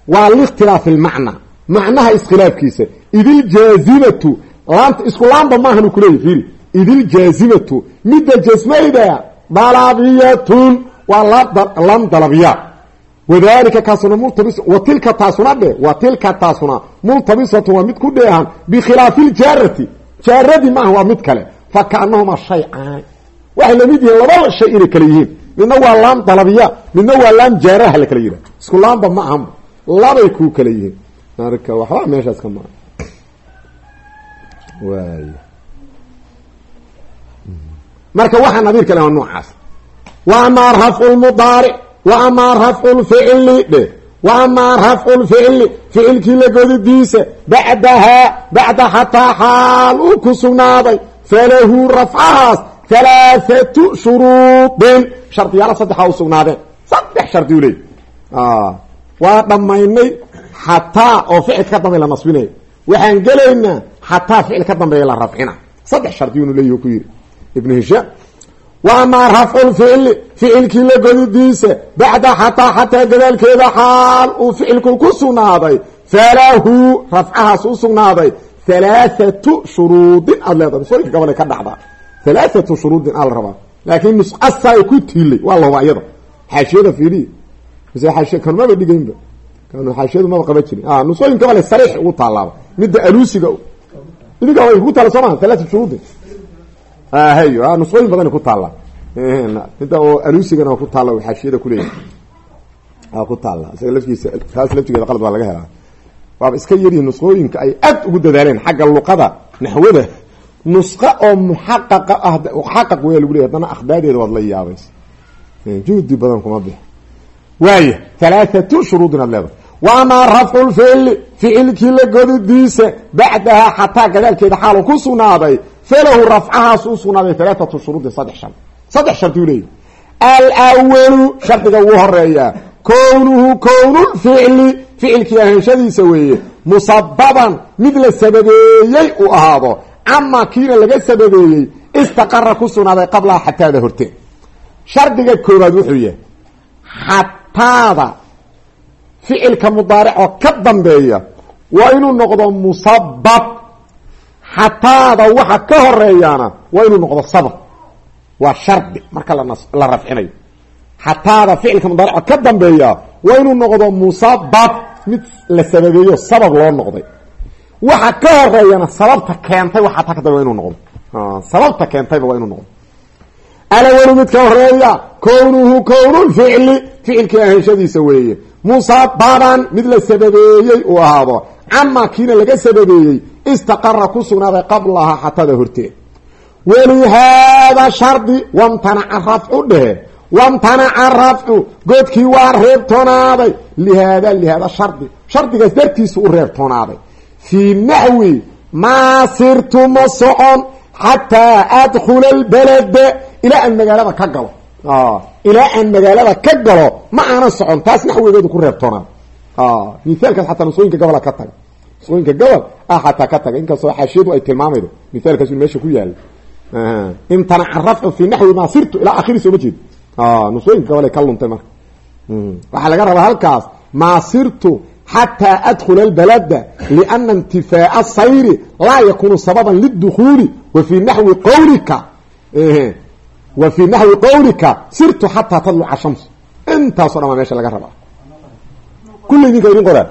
Waa likhtilaafi lmacna macnaha iskhilaafkiisa. Idiljaazimatu laamta isku laamba maahan u kuleeyahy fiiri idiljaazimatu midda jasmayda dalabiyatun waa lam dalabiya. Wadalika kaasuna multabis wa taasuna dhe wa taasuna multabisatun waa mid ku dheehan. Bikhilaafi ljaarati jaaradii maaha waa mid kale. Fa kaanahumaa shaycaani waxay la mid yihiin laba shay inay kale yihiin. Midna waa laam dalabiya midna waa laam jaaraha la kala yidhah isku laamba ma ahanba labay kuu kale yihiin. Marka waxba meeshaas ka maa waay. Marka waxaa nadiir kale waa noocaas. Wa amaa rafcu lmudaaric wa amaa rafcu lficli dhe wa amaa rafcu lficli ficilkii la godidiisa bacdahaa bacda xataa xaal uu ku sugnaaday falahu rafcahaas halaathatu shuruudin shardiyaala saddexa u sugnaadeen saddex shardi u leey waa dhammaynay xataa oo ficilka ka dambeya la nasbinaya waxaan gelaynaa xataa ficil ka dambeeya la rafcina saddex shardiyunu leeyi ku yidhi ibnu hishaam wa amaa rafcu lficli ficilkii la godidiisa bacda xataa xataa gadaalkeeda xaal uu ficilku ku sugnaaday. Falahu rafcahaas u sugnaaday. Halaathatu shuruudin aada leedahay nusooyinka gabale ka dhacdaa halaathatu shuruudin aa la rabaa. Laakiin nusqasaa ku tiilay waa la hubaa iyada. Xaashiyada fiiriy mise xaashiya kanumaba dhigaynba kanu xaashiyadu maba qaba jirin. Nusooyin gabale sariix ugu taalaaba midda aluusiga idinka way ku taala soo maa halaatu shuruudin hay nusooyin badan ku taalla. Midda oo aluusigana ku taalla xaashiyada kuleeyahay ku taalla isaga laftiisa taas laftigeeda qalad baa laga helaa. Waaba iska yaryihin nusqooyinka ay aad ugu dadaaleen xagga luqada naxwada. Nusqa oo muxaqaqa ah muxaqaq wey lagu leeyahy haddana akhbaadeeda waad la yaabays. Juhdi badan kuma bix waaya halaathatu shuruudin aad leedahay. Wa amaa rafcu lficli ficilkii la godidiisa bacdahaa xataa gadaalkeeda xaalu ku sugnaaday falahu rafcahaas u sugnaaday halaathatu shuruudin saddex shar saddex shardiu leeyahy alwalu shardiga ugu horeeyaa kownuhu kownulficli ficilkii ahaanshadiisa weeye musababan mid la sababeeyey uu ahaado camaa kiina laga sababeeyey istaqara ku sugnaaday qablaha xataada horteen shardiga koobaad wuxuu yahay xataada ficilka mudaaricoo ka dambeeya waa inuu noqdo musabab xataada waxa ka horeeyaana waa inuu noqdo sabab waa shardi marka la rafcinayo. Xataada ficilka mudaarico ka dambeeya waa inuu noqdo musabab mid la sababeeyo sabab loo noqday. Waxa ka horeeyana sababta keentay waxa taa ka dambe wa inu noqdo. Sababta keentayba waa inuu noqdo. Alawalu midka horreeya kownuhu kownulficli ficilkii aheshadiisa weeye. Musababan mid la sababeeyey uu ahaado. Camaa kiina laga sababeeyey istaqara ku sugnaaday qablahaa xatada horteed walihaada shardi wamtanaca rafcu dhehe wamtanaca rafcu godkii waa reebtoonaaday lihaada lihaada shardi shardigaas dartiisu u reebtoonaaday fii naxwi maa sirtu ma socon xataa adkhula albalada ilaa aan magaalada ka galo ilaa aan magaalada ka galo ma aanan socon taas naxwigeedu ku reebtoonaaday mithaalkaas xataa nusooyinka gobola ka taga sooyinka gobol. Ah xataa ka taga. Inkastoo xaashiyadu ay tilmaamaydo misaalkaas in meesha ku yaalla imtanaca rafcu fi naxwi maa sirtu ilaa akhiri sooma jeedo ah, nusooyinka gobol ay ka luntay marka. Hmm. Laga rabaa halkaas maa sirtu xataa adkhula albalada liana intifaaca sayri laa yakunu sababan lidukuuli wa fii naxwi qawlika. Wa fii naxwi qawlika sirtu xataa tadluca shamsu. Intaaso dhan baa meesha laga rabaa. Kulliy idinka idin qoraa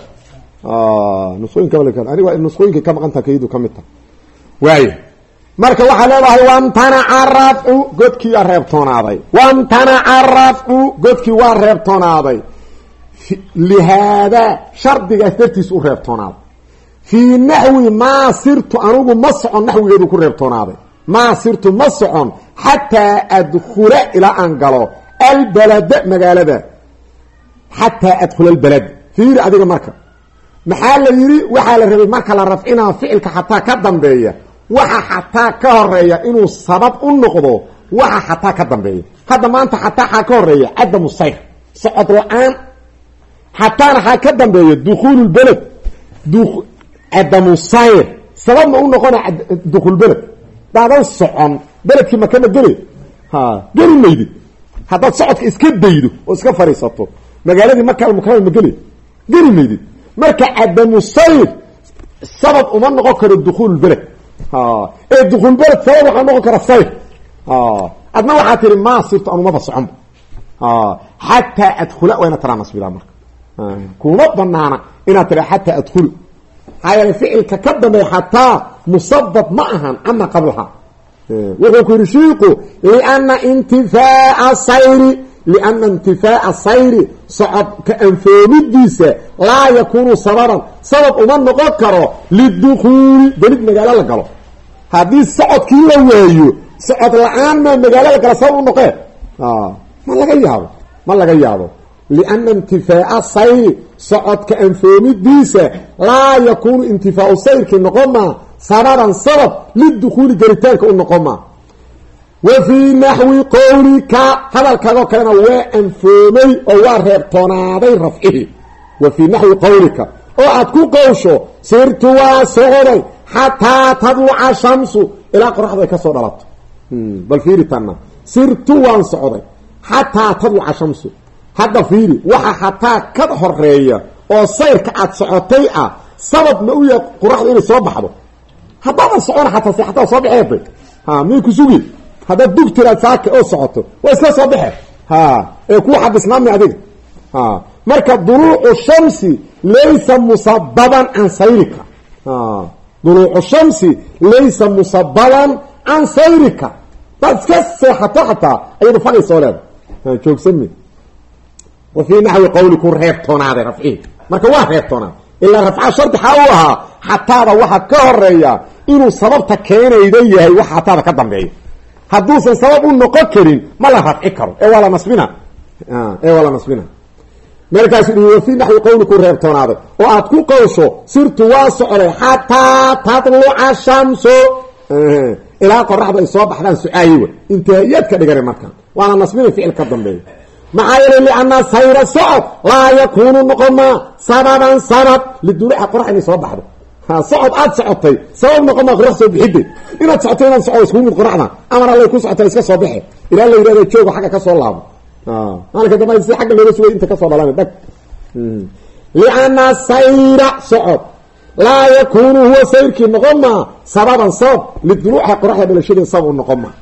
nusooyinka aniga nusooyinka ka maqanta kaydu ka mid ta marka waxaa leedahay wamtanaca rafcu godkii waa reebtoonaaday wamtanaca rafcu godkii waa reebtoonaaday lihaada shardigaas dartiis u reebtoonaaday fii naxwi maa sirtu anugu ma socon naxwigeedu ku reebtoonaaday. Maa sirtu ma socon xataa adkula ilaa aan galo albalada magaalada. Xataa adkhula albalad. Fiiri adiga marka maxaa la yidhi? Waxaa la rabay marka la rafcinaa ficilka xataa ka dambeeya waxa xataa ka horreeya inuu sabab u noqdo waxa xataa ka dambeeya. Hadda maanta xataa xaa ka horreeya cadamu sayr socod la'aan. Xataana xaa ka dambeeya dukuul beled cadamu sayr sababma u noqona dukuul beled daadan socon beledkii makama geli. Ha geli maydid haddaad socodka iska daydo oo iska fadhiisato magaaladii markaa mukarama ma geli. Geli maydid marka cadamu sayr sabab uma noqon karo dukuul beled. Ee dukuul beled sabab waxaa noqon kara sayr adna waxaa tihi maa sirto anumaba soconba xataa adkula waa ina taraa nasbidaa marka. Kuma banaana inaad tira xataa adkulu maxaa yeele ficilka ka dambeeya xataa musabab qablaha. Wuxuu ku yihi shiiku liana intifaaa sayri liana intifaaa sayri socodka anfoomidiisa laa yakunu sababan sabab uma noqon karo lidukuuli gelid magaalo la galo. Haddii socodkii la waayo socod la'aan maa magaalo la gala sabab u noqee. Ma laga yaabo ma laga yaabo. Liana intifaaa sayri socodka anfoomidiisa laa yakunu intifaau sayrki noqomaa sababan sabab lidukuuli gelitaanka u noqomaa wa fii naxwi qowlika hadalkaagoo kalena waa anfoomay oo waa reebtoonaaday rafcihi wa fii naxwi qowlika oo aad ku qowsho sirtu waa socday xataa tadluca shamsu ilaa qoraxdu ay ka soo dhalato bal fiiri tanna sirtu waan socday xataa tadluca shamsu hadda fiiri waxa xataa ka horreeya oo sayrka aad socotay ah sabab ma u yahay qoraxdu inay soo baxdo haddaadan socona xataa se xataa soo baxeebay ha miyay ku haddaad dug tiraad saaka oo socoto. Waa iska soo baxe ha ee kuu xabisnaami adiga. Marka duluucu shamsi laysa musababan can sayrika. Duluucu shamsi laysa musababan can sayrika. Daad iska seexato xataa ayadu fagay soo leedahay. Joogsami wa fii naxwi qawli reebtoonaaday rafcihi marka waa reebtoonaaday ilaa rafca shardixa u ahaa xataada waxa ka horreeya inuu sababta keenayda yahay wax xataada ka dambeeya hadduusan sabab u noqon karin ma la rafci karo. Ee waa la nasbina. Ee waa la nasbina. Meelkaasu dhi wa fii naxwi qawli ku reebtoonaaday oo aad ku qowsho sirtu waa socday xataa tadluca shamso ilaa qoraxdu ay soo baxdaan sucaayiwa intihaayaad ka dhigana markaan. Waana nasbina ficil ka dambeeya. Maxaa yeelay lianna sayra socod laa yakunu noqomaa sababan sabab liduluuxa qorax inay soo baxdo socod aad socotay sabab noqomaa qorax soo bixide inaad socoto inaad soco iskugu mid qoraxda amar allay ku socota iska soo baxe ilaa la yihahdo joogo xagga ka soo laabo. Maalinka dambe si agga looga sugay inta ka soo dhalan dhag lianna sayra socod. Laa yakunu huwa sayrkii noqomaa sababan sabab liduluuxa qoraxda dhalashadeed sabab u noqomaa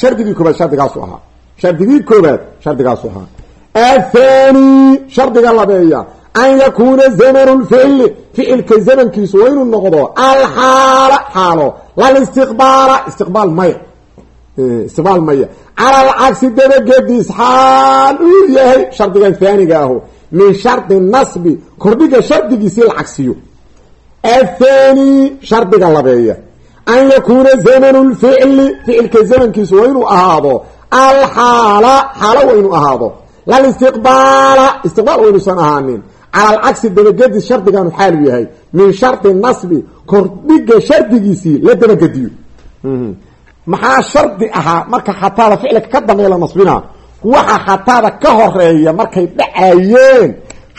shardigii koobaad shardigaasu ahaa. Shardigii koobaad shardigaasu ahaa. Athani shardiga labeeya an yakuuna zamanu lficli ficilka zamankiisu waa inuu noqdo alxaala xaalo lalistiqbaala istiqbaal maya istiqbaal maya cala alcagsi dabagediis xaal uu yahay shardigan haaniga ahu min shardi nasbi kordhiga shardigiisii la cagsiyo athani shardiga labeeya an yakuuna zamanu lficli ficilka zamankiisu waa inuu ahaado alxaala xaalo waa inuu ahaado lalistiqbaala istiqbaal waa inuusan ahaanin cala alcagsi dabagedis shardiganu xaalu yahay. Min shardi nasbi kordhiga shardigiisii la dabagediyo. Maxaa shardi ahaa marka xataada ficilka ka dambeeya la nasbinaa waxa xataada ka horreeya markay dhacayeen.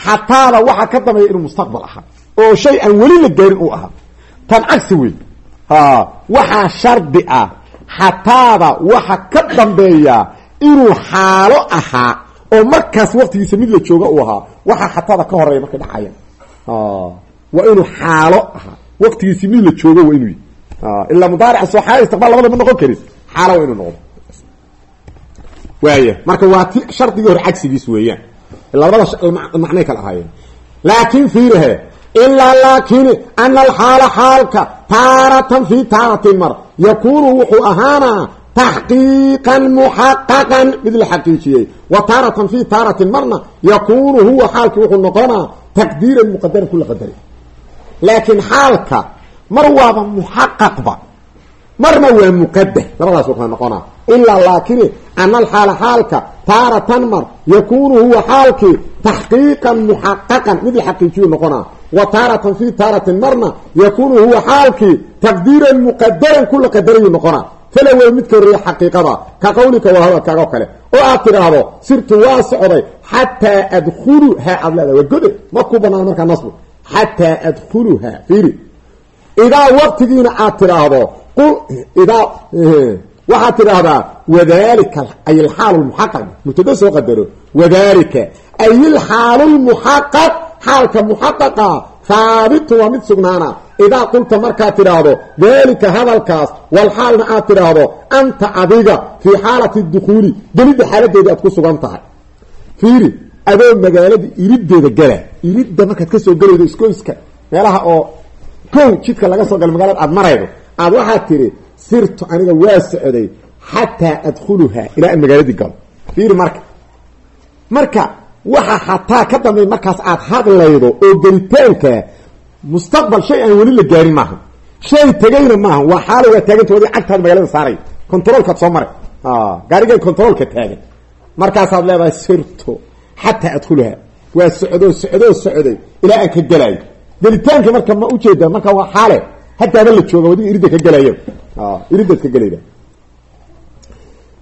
Xataada waxa ka dambeeya inuu mustaqbal ahaa. Oo shay aan weli la gaarin uu ahaa. Tan cagsi wey waxaa shardi ah. Xataada waxa ka dambeeya inuu xaalo ahaa. Oo markaas waqtigiisa mid la jooga uu ahaa waxaa xataada ka horreeya markay dhacayeen waa inuu xaalo ahaa. Waqtigiisi mid la joogo waa inuu ilaa mudaaric soo xaal istiqbaal labada ma noqon karin. Xaalo waa inuu noqdo. Waaya marka waa ti shardigii hore cagsigiis weeyaan. Labada macnay kala ahaayeen. Laakin fiirihe ilaa laakini ana alxaala xaalka taaratan fi taaratin mar. Yakunu wuxuu ahaanaa taxqiiqan muxaqaqan mid la xaqiijiyey wa taaratan fi taaratin marna yakunu huwa xaalki wuxuu noqonaa taqdiiran muqadaran kula qadari laakiin xaalka mar waaba muxaqaqba marna waa muqadah labadaas u kala noqonaa ilaa laakini ana alxaala xaalka taaratan mar yakunu huwa xaalkii taxqiiqan muxaqaqan mid la xaqiijiyu noqonaa wa taaratan fi taaratin marna yakunu huwa xaalkii taqdiiran muqadaran kula qadarayu noqonaa fala wey midka horreeye xaqiiqada. Ka qawlika waa hadalkaaga o kale. Oo aad tidhaahdo sirtu waa socday xataa adkhuluhaa aad leedahay waa gode ma ku banaan markaa nasbu. Xataa adkhuluhaa fiiri. Idaa waqtigiina aad tidhaahdo idaa waxaad tidhaahdaa wadalika ay alxaal lmuxaqaq mubtada soo qadaro. Wadalika ay ilxaalu xaalka muxaqaqa haabitun waa mid sugnaana idaa qulta markaad tidhaahdo dalika hadalkaas walxaalna aad tidhaahdo anta adiga fii xaalati dukhuuli gelidda xaaladeeda aad ku sugan tahay fiiri adoo magaalada iriddeeda gala iridda markaad ka soo gelaydo iskoyska meelaha oo kow jidka laga soo galo magalada aad maraydo aad waxaad tidhi sirtu aniga waa socday xataa adkhuluhaa ilaa aan magaaladii galo fiiri marka marka waxa xataa ka dambeey markaas aad hadlaydo oo gelitaanka mustaqbal shay aan weli la gaarin maaha shay tegayna maaha waa xaalo waa taaganta wadi cagtaada magaalada saaray controolkaad soo maray gaarigan controolka taagan markaasaad leedahay sirtu xataa adkhuluhaa waa socdoo socdoo socday ilaa aan ka gelaayo gelitaanka marka ma ujeeda marka waa xaale hataaba la jooga wadiga iridda ka gelaya iriddaad ka gelayda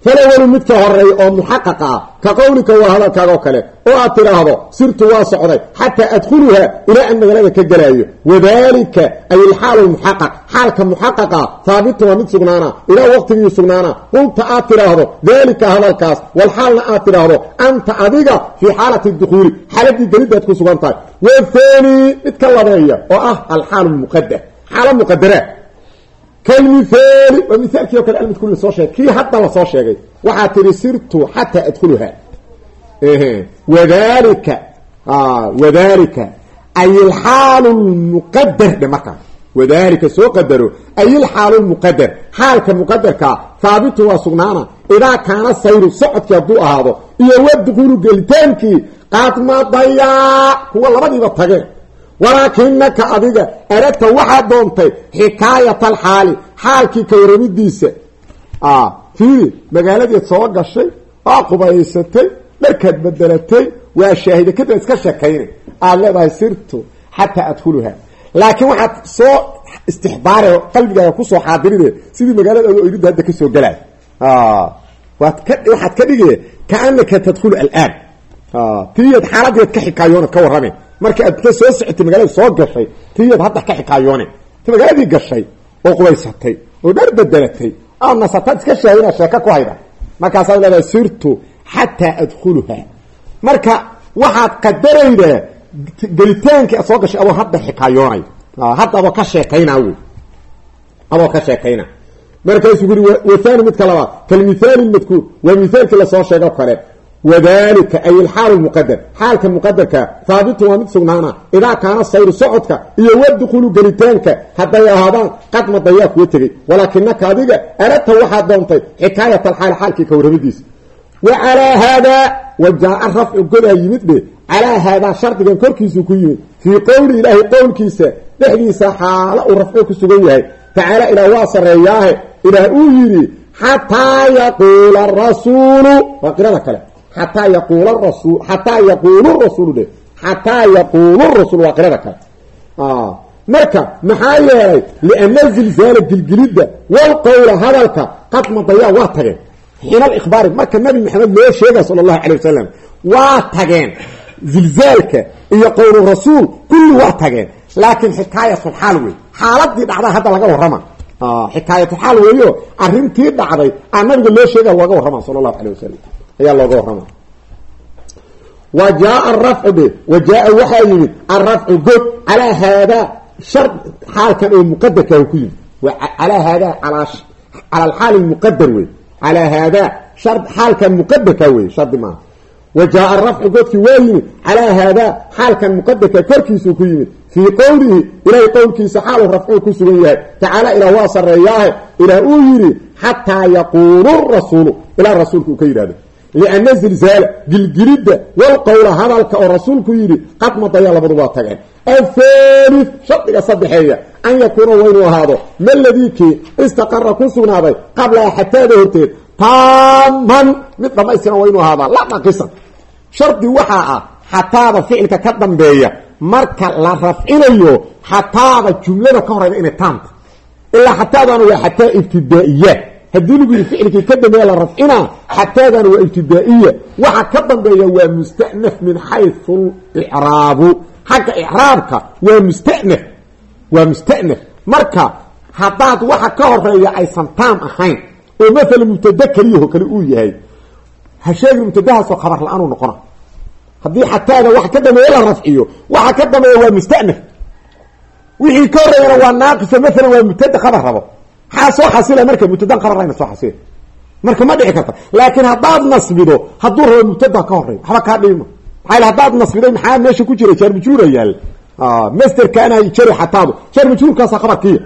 falawalu midka horeey oo muxaqaqa ah ka qawlika waa hadalkaaga oo kale oo aad tidhaahdo sirtu waa socday xataa adkhuluhaa ilaa aan magaalada ka gelaayo wadalika ay ilxaalu lmuxaqaq xaalka muxaqaqa haabitun waa mid sugnaana ilaa waqtigii sugnaana. Qulta aad tidhaahdo dalika hadalkaas walxaalna aad tidhaahdo anta adiga fii xaalati dukhuuli xaaladii geliddaad ku sugan tahay. Wathani midka labeeya oo ah alxaalu lmuqadar xaalo muqadara kalmithaali waa mithaalkii o kale almadkul la soo sheegay kii hadda la soo sheegay waxaa tihi sirtu xataa adkhuluhaa wadalika wadalika ay ilxaalu lmuqadar dhe markaa wadalika soo qadaro ay ilxaalu lmuqadar xaalka muqadarkaa haabitun waa sugnaana idaa kaana sayru socodkii hadduu ahaado iyo wadukulu gelitaankii qad madayaa kuwa labadiiba tageen walaakinaka adiga aragta waxaad doontay xikaayat alxaali xaalkii ka waramidiisa fiiri magaaladiid soo gashay waa qubaysatay dharkaad bedelatay waa shaahida kadib iska sheekaynay aada leedahay sirtu xataa adkhuluha laakiin waxaad soo istixbaare qalbigaaga ku soo xaadiride sidii magaalada adoo iridda hadda ka soo galay waxaad ka dhigaya kaanaka tadkhulu alaan. Tiyaad xaaladeed ka xikaayoonad ka warrame marka aad ka soo socotay magaalada soo gashay tiyaad hadda ka xikaayoone ti magaaladii gashay oo qubaysatay oo dhar bedelatay aa nasataad iska shaahina sheeka ku hayda markaasaad leedahay sirtu xataa adkhuluha marka waxaad qadaraydaa gelitaankii aad soo gashay adoo hadda xikaayoonay hadda adoo ka sheekayna wey adoo ka sheekayna markaasuu uri wathani midka labaad kalmithaali lmadkuur waa mithaalkii la soo sheego kale wadalika ay alxaal lmuqadar xaalka muqadarka haabitun waa mid sugnaana idaa kaana sayru socodka iyo wadukulu gelitaanka hadday ahaadaan qadma dayaa kuwa tegey walaakinaka adiga aradta waxaad doontay xikaayat alxaal xaalkii ka warramidiisa wa calaa haadaa wa jaa-a rafcu godaa yimid dhe calaa haadaa shardigan korkiisu ku yimid fii qowli ilaahi qowlkiisa dhexdiisa xaalo uu rafcu ku sugan yahay tacaala ilaah waa sarreeyaahe ilaah uu yidhi xataa yaquula rasuulu waa qirada kale xataa yaquula rasul xataa yaquulu rasuulu dhe xataa yaquulu rasuul waa qirada kale. Marka maxaa yeelay liana zilzaala gilgilidda walqowla hadalka qad madayaa waa tageen. Xiina alikhbaari marka nabi maxamed loo sheegay sala allahu calay wasalam waa tageen. Zilzaalka iyo qowlu rasuul kulli waa tageen. Laakiin xikaayatu xaal wey xaaladii dhacdaa hadda laga warrama. Xikaayatu xaal weeyo arrintii dhacday aa nabiga loo sheega looga warrama sala allahu calay wasalam ayaa looga warrama. Wa jaaa arafcu dhe wa jaaa waxaa yimid arafcu god calaa haadaa shar xaalkan oo muqadarkaa ku yimid. Calaa haadaa cala alxaal lmuqadar wey calaa haadaa xaalkan muqadarkaa wey shardi maaha wa jaaa rafcu godkii waa yimid calaa haadaa xaalkan muqadarka korkiisuu ku yimid. Fii qowlihi ilaahay qowlkiisa xaaluu rafcuu ku sugan yahay. Tacaala ilaah waa sarreeyaahe. Ilaah uu yidhi xataa yaquulu rasuulu. Ilaa rasuulka uu ka yidhahdo lianna zilzaala gilgilidda walqowla hadalka oo rasuulku yidhi qad madaya labaduba tageen athalif shardiga saddexeeya an yakuuna waa inuu ahaado maladikii istaqara ku sugnaaday qablaha xataada horteed taaman mid dhamaystiran waa inuu ahaadaa la naqisan shardi waxaa ah xataada ficilka ka dambeeya marka la rafcinayo xataada jumlada ka horeyda inay taamta ilaa xataadana waa xataa ibtidaa'iya haddii lagu yidhi ficilkii ka dambeeya la rafcinaa xataadana waa ibtidaa'iya waxa ka dambeeya waa mustanaf min xaysu licraabu xagga icraabka waa mustanaf waa mustanaf. Marka haddaad waxa ka horreeya aysan taam ahayn oo maala mubtade keliyaho kale uu yahay ha sheegi mubtadahaasoo khabar la'aan u noqona haddii xataada waxa ka dambeeya la rafciyo waxa ka dambeeya waa mustanaf. Wixii ka horeeyana waa naaqisa maalan waa mubtada khabar rabo maxaa soo xasila marka mubtadan khabar layna soo xasila marka ma dhici karta. Laakiin haddaad nasbido hadduu rabo mubtada ka horeeyo waxba kaa dhibima maxaa haddaad nasbiday maxaa meesha ku jira jaar majhuura yaal masterkaana jari xataadu jaar majhuurkaasa khabarkiya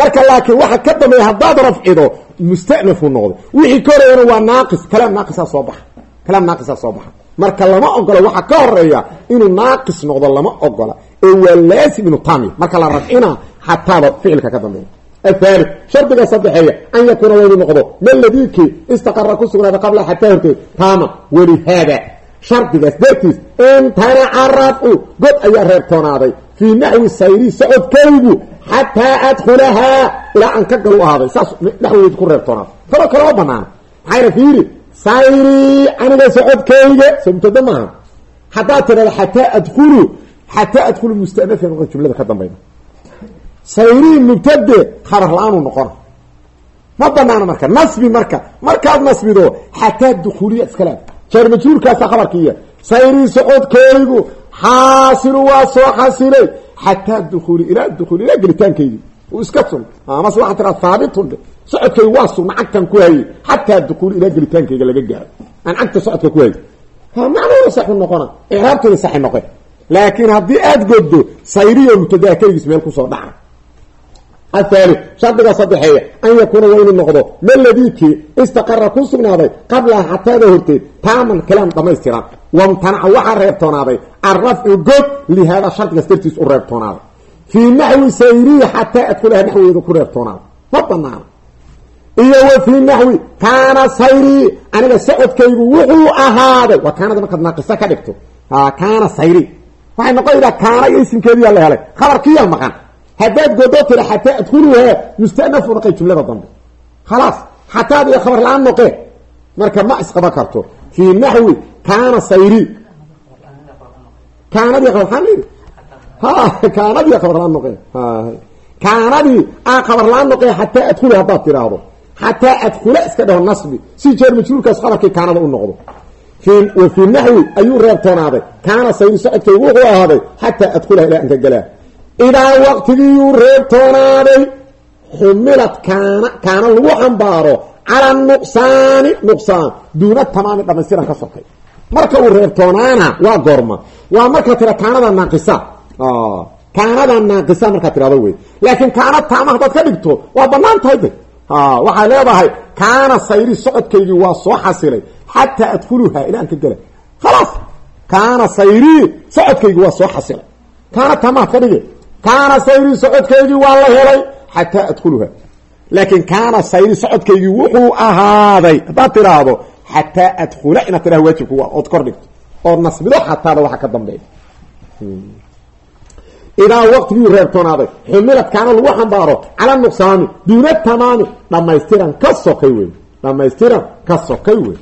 marka laakiin waxa ka dambeeya haddaad rafcido mustanafu noqdo. Wixii ka horeeyana waa naaqis. Kalaam naaqisaa soo baxa. Kalaam naaqisaa soo baxa. Marka lama ogola waxa ka horreeya inuu naaqis noqdo lama ogola ee waa laasim inuu taamiya marka la rafcina xataada ficilka ka dambeeya athaalith shardiga saddexeeya an yakuuna waa inuu noqdo maladikii istaqara ku sugnaada qabla xataa horteed taama walihaada shardigaas dartiis imtanaca rafcu god ayaa reebtoonaaday fii naxwi sayri socodkaygu xataa adkhulahaa ilaa aan ka galu ahaaday saas naxwigeed ku reebtoonaaday kaloo kaloo banaana maxayna fiiri sayri aniga socodkayga soo mubtada maaha haddaad tidhahdo xataa adkhulu xataa adkhulu mustanafia noqon jumlada ka dambayda sayri mubtade khabar la'aanu noqona ma banaano marka nasbi marka. Markaad nasbido xataa dukuuliya iskale jaar majhuurkaasa khabarkiiya sayri socodkaygu xaasilu waa soo xasilay. Xataa dukuuli ilaa dukuuli ilaa gelitaankaygi uu iska sun. Mase waxaa tiraa haabitun dhe socodkaygu waa sugna cagtan ku hayay. Xataa dukuuli ilaa gelitaankayga laga gaaro aan cagta socodka ku hayay. Macnuuna saxu noqona icraabteeda saxi noqe laakiin haddii aada goddo sayriyo mubtadaa keligiis meel ku soo dhaca athalith shardiga saddexeeya an yakuuna waa inuu noqdo maladikii istaqara ku sugnaaday qablaha xataada horteed taaman kalaam dhamaystiran wamtanaca waxaa reebtoonaaday alrafcu god lihaada shardigaas dartiis u reebtoonaaday fii naxwi sayrihi xataa adkulaha naxwigeeda ku reebtoonaaday ma banaana iyo wa fii naxwi kaana sayrii aniga socodkaygu wuxuu ahaaday waa kaanada markaad naaqisa ka dhigto kaana sayri waxay noqonaydaa kaana iyo isimkeediyaa la helay khabarkiyaa maqan haddaad godo tira xataa adkhuluhaa mustanafu noqay jumlada dambe khalaas xataad iyo khabar la'aan noqe marka ma isqaban karto fii naxwi kaana sayri la'aan lidi ha kaanadii khabar la'aan noqe kaanadii aa khabar la'aan noqe xataa adkhulu haddaad tiraahdo xataa adkhula iska dhaho nasbi si jeer majhuurkaas khabarkii kaanada u noqdo wa fii naxwi ayuu reebtoonaaday kaana sayri socodkaygu wuxuu ahaaday xataa adkhulaha ilaa anka galaa idaa waqtigiiyuu reebtoonaaday xumilad kaana kaana lagu xambaaro cala nuqsaani nuqsaan duuna tamaami dhamaystiran ka sokay marka uu reebtoonaana waa goorma. Waa markaa tira kaanada naaqisa. Kaanada naaqisa markaa tirado wey laakiin kaana taama haddaad ka dhigto waa bannaan tahay de waxay leedahay kaana sayri socodkaygii waa soo xasilay xataa adkhuluha ilaan ka gela. Khalaas! Kaana sayri socodkaygii waa kaana sayri socodkaygii waa la helay xataa adkhuluha laakiin kaana sayri socodkaygii wuxuu ahaaday haddaad tiraahdo xataa adkhula inaad tiraha waajibku waa ood kor dhigto ood nasbido xataada waxa ka dambeeya. Idaa waqtigii reebtoonaaday xumilad kaana lagu xambaaro cala nuqsaami duuna tamaami dhamaystiran ka sokay wey dhamaystiran ka sokay wey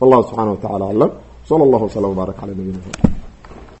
wallahu subxana wa tacala aclam sala allahu wslam wbaarak nabiyina